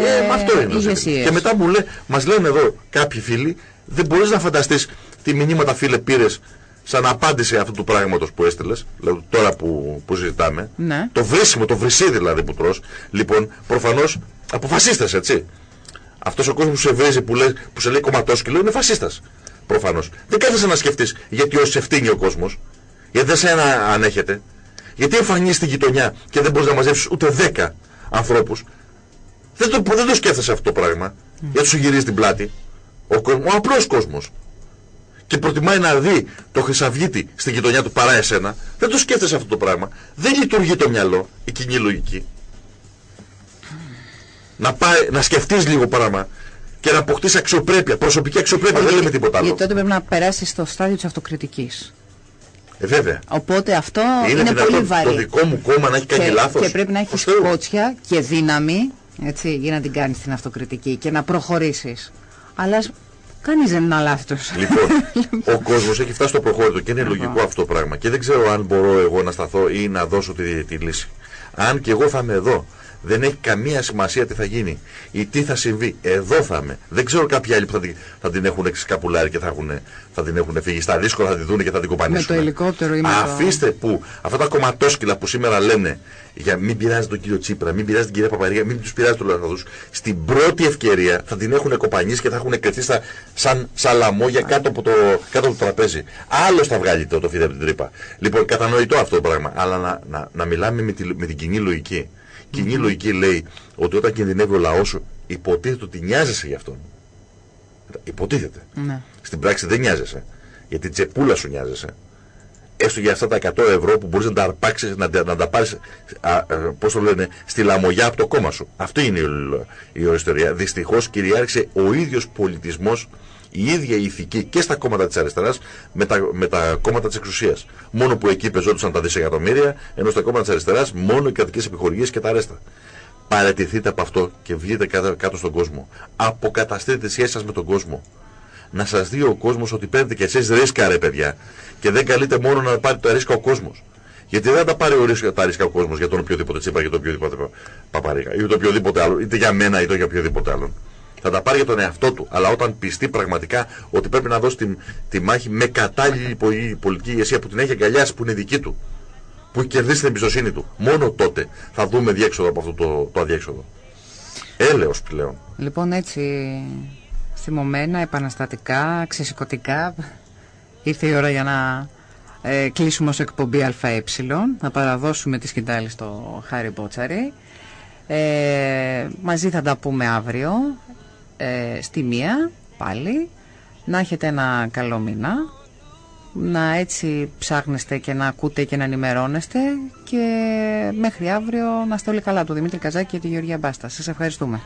ε, ηγεσίες. Και μετά μου λέει, μας λένε εδώ κάποιοι φίλοι, δεν μπορείς να φανταστείς τι μηνύματα φίλε πήρες σαν απάντηση αυτού του πράγματος που έστειλες, δηλαδή τώρα που, που συζητάμε, ναι. το βρίσιμο, το βρυσίδι δηλαδή που τρως, λοιπόν, προφανώς αποφασίστες, έτσι. Αυτός ο κόσμος που σε βρίζει, που, λέει, που σε λέει κομματόσκυλο, είναι φασίστας, προφανώς. Δεν κάθεσαι να σκεφτείς γιατί ως ευθύνει ο κόσμος, γιατί δεν σε ανέχεται, γιατί εμφανίζεις στην γειτονιά και δεν μπορείς να μαζέψεις ούτε δέκα ανθρώπους. Δεν το, δεν το σκέφτεσαι αυτό το πράγμα, mm. γιατί σου γυρίζει την πλάτη. Ο, ο απλός κόσμος και προτιμάει να δει το Χρυσαυγίτη στην γειτονιά του παρά εσένα, δεν το σκέφτεσαι αυτό το πράγμα. Δεν λειτουργεί το μυαλό, η κοινή λογική. Να, πάει, να σκεφτείς λίγο πράγμα και να αποκτήσει αξιοπρέπεια, προσωπική αξιοπρέπεια, δεν λέμε τίποτα άλλο. Γιατί τότε πρέπει να περάσεις στο στάδιο της αυτοκριτικής. Ε, βέβαια. Οπότε αυτό είναι, είναι πολύ βαρύ. Το δικό μου κόμμα να έχει κάνει λάθος. Και πρέπει να έχεις κότσια και δύναμη έτσι, για να την κάνεις την αυτοκριτική και να προχωρήσεις. Αλλά Κανείς δεν είναι αλάθητο. *laughs* Λοιπόν, ο κόσμος έχει φτάσει στο προχώρητο και είναι λογικό αυτό το πράγμα. Και δεν ξέρω αν μπορώ εγώ να σταθώ ή να δώσω τη, τη λύση. Αν και εγώ θα είμαι εδώ δεν έχει καμία σημασία τι θα γίνει ή τι θα συμβεί. Εδώ θα είμαι. Δεν ξέρω κάποιοι άλλοι που θα την, θα την έχουν εξκαπουλάρει και θα, έχουν, θα την έχουν φύγει. Στα δύσκολα θα τη δουν και θα την κοπανίσουν. Με το ελικόπτερο ή με Αφήστε που αυτά τα κομματόσκυλα που σήμερα λένε για μην πειράζει τον κύριο Τσίπρα, μην πειράζει την κυρία Παπαρία, μην τους πειράζει τον λαός Στην πρώτη ευκαιρία θα την έχουν κοπανίσει και θα έχουν κρυφτεί σαν σαλαμόγια κάτω από, το, κάτω από το τραπέζι. Άλλος θα βγάλει το, το φίδι από την τρύπα. Λοιπόν, κατανοητό αυτό το πράγμα. Αλλά να, να, να μιλάμε με, τη, με την κοινή λογική κοινή λογική λέει ότι όταν κινδυνεύει ο λαός σου, υποτίθεται ότι νοιάζεσαι γι' αυτόν. Υποτίθεται. Ναι. Στην πράξη δεν νοιάζεσαι. Γιατί τσεπούλα σου νοιάζεσαι. Έστω για αυτά τα 100 ευρώ που μπορείς να τα αρπάξεις, να, να τα πάρεις, πώς το λένε, στη λαμογιά από το κόμμα σου. Αυτή είναι η, η ιστορία. Δυστυχώς κυριάρχησε ο ίδιος πολιτισμός η ίδια η ηθική και στα κόμματα της αριστεράς με τα, με τα κόμματα της εξουσίας. Μόνο που εκεί πεζόντουσαν τα δισεκατομμύρια, ενώ στα κόμματα της αριστεράς μόνο οι κρατικές επιχορηγίες και τα αρέστα. Παρατηθείτε από αυτό και βγείτε κάτω, κάτω στον κόσμο. Αποκαταστείτε τη σχέση σας με τον κόσμο. Να σας δει ο κόσμος ότι παίρνετε και εσείς ρίσκα ρε παιδιά. Και δεν καλείτε μόνο να πάρει τα ρίσκα ο κόσμος. Γιατί δεν θα τα πάρει ο ρίσκα, τα ρίσκα ο κόσμος για τον οποιοδήποτε τσίπα, για τον οποιοδήποτε παπαρίκα ή το οποιοδήποτε άλλο, είτε για μένα είτε για οποιοδήποτε άλλον θα τα πάρει για τον εαυτό του. Αλλά όταν πιστεί πραγματικά ότι πρέπει να δώσει τη, τη μάχη με κατάλληλη πολιτική ηγεσία που την έχει αγκαλιάσει, που είναι δική του, που έχει κερδίσει την εμπιστοσύνη του, μόνο τότε θα δούμε διέξοδο από αυτό το, το αδιέξοδο. Έλεος πλέον. Λοιπόν έτσι θυμωμένα, επαναστατικά, ξεσηκωτικά ήρθε η ώρα για να ε, κλείσουμε ως εκπομπή ΑΕ, να παραδώσουμε τη σκητάλη στο Χάρη Μπότσαρη. Ε, μαζί θα τα πούμε αύριο ε, στη μία πάλι. Να έχετε ένα καλό μήνα. να έτσι ψάχνεστε και να ακούτε και να ενημερώνεστε και μέχρι αύριο να είστε όλοι καλά. Το Δημήτρη Καζάκη και τη Γεωργία Μπάστα. Σας ευχαριστούμε.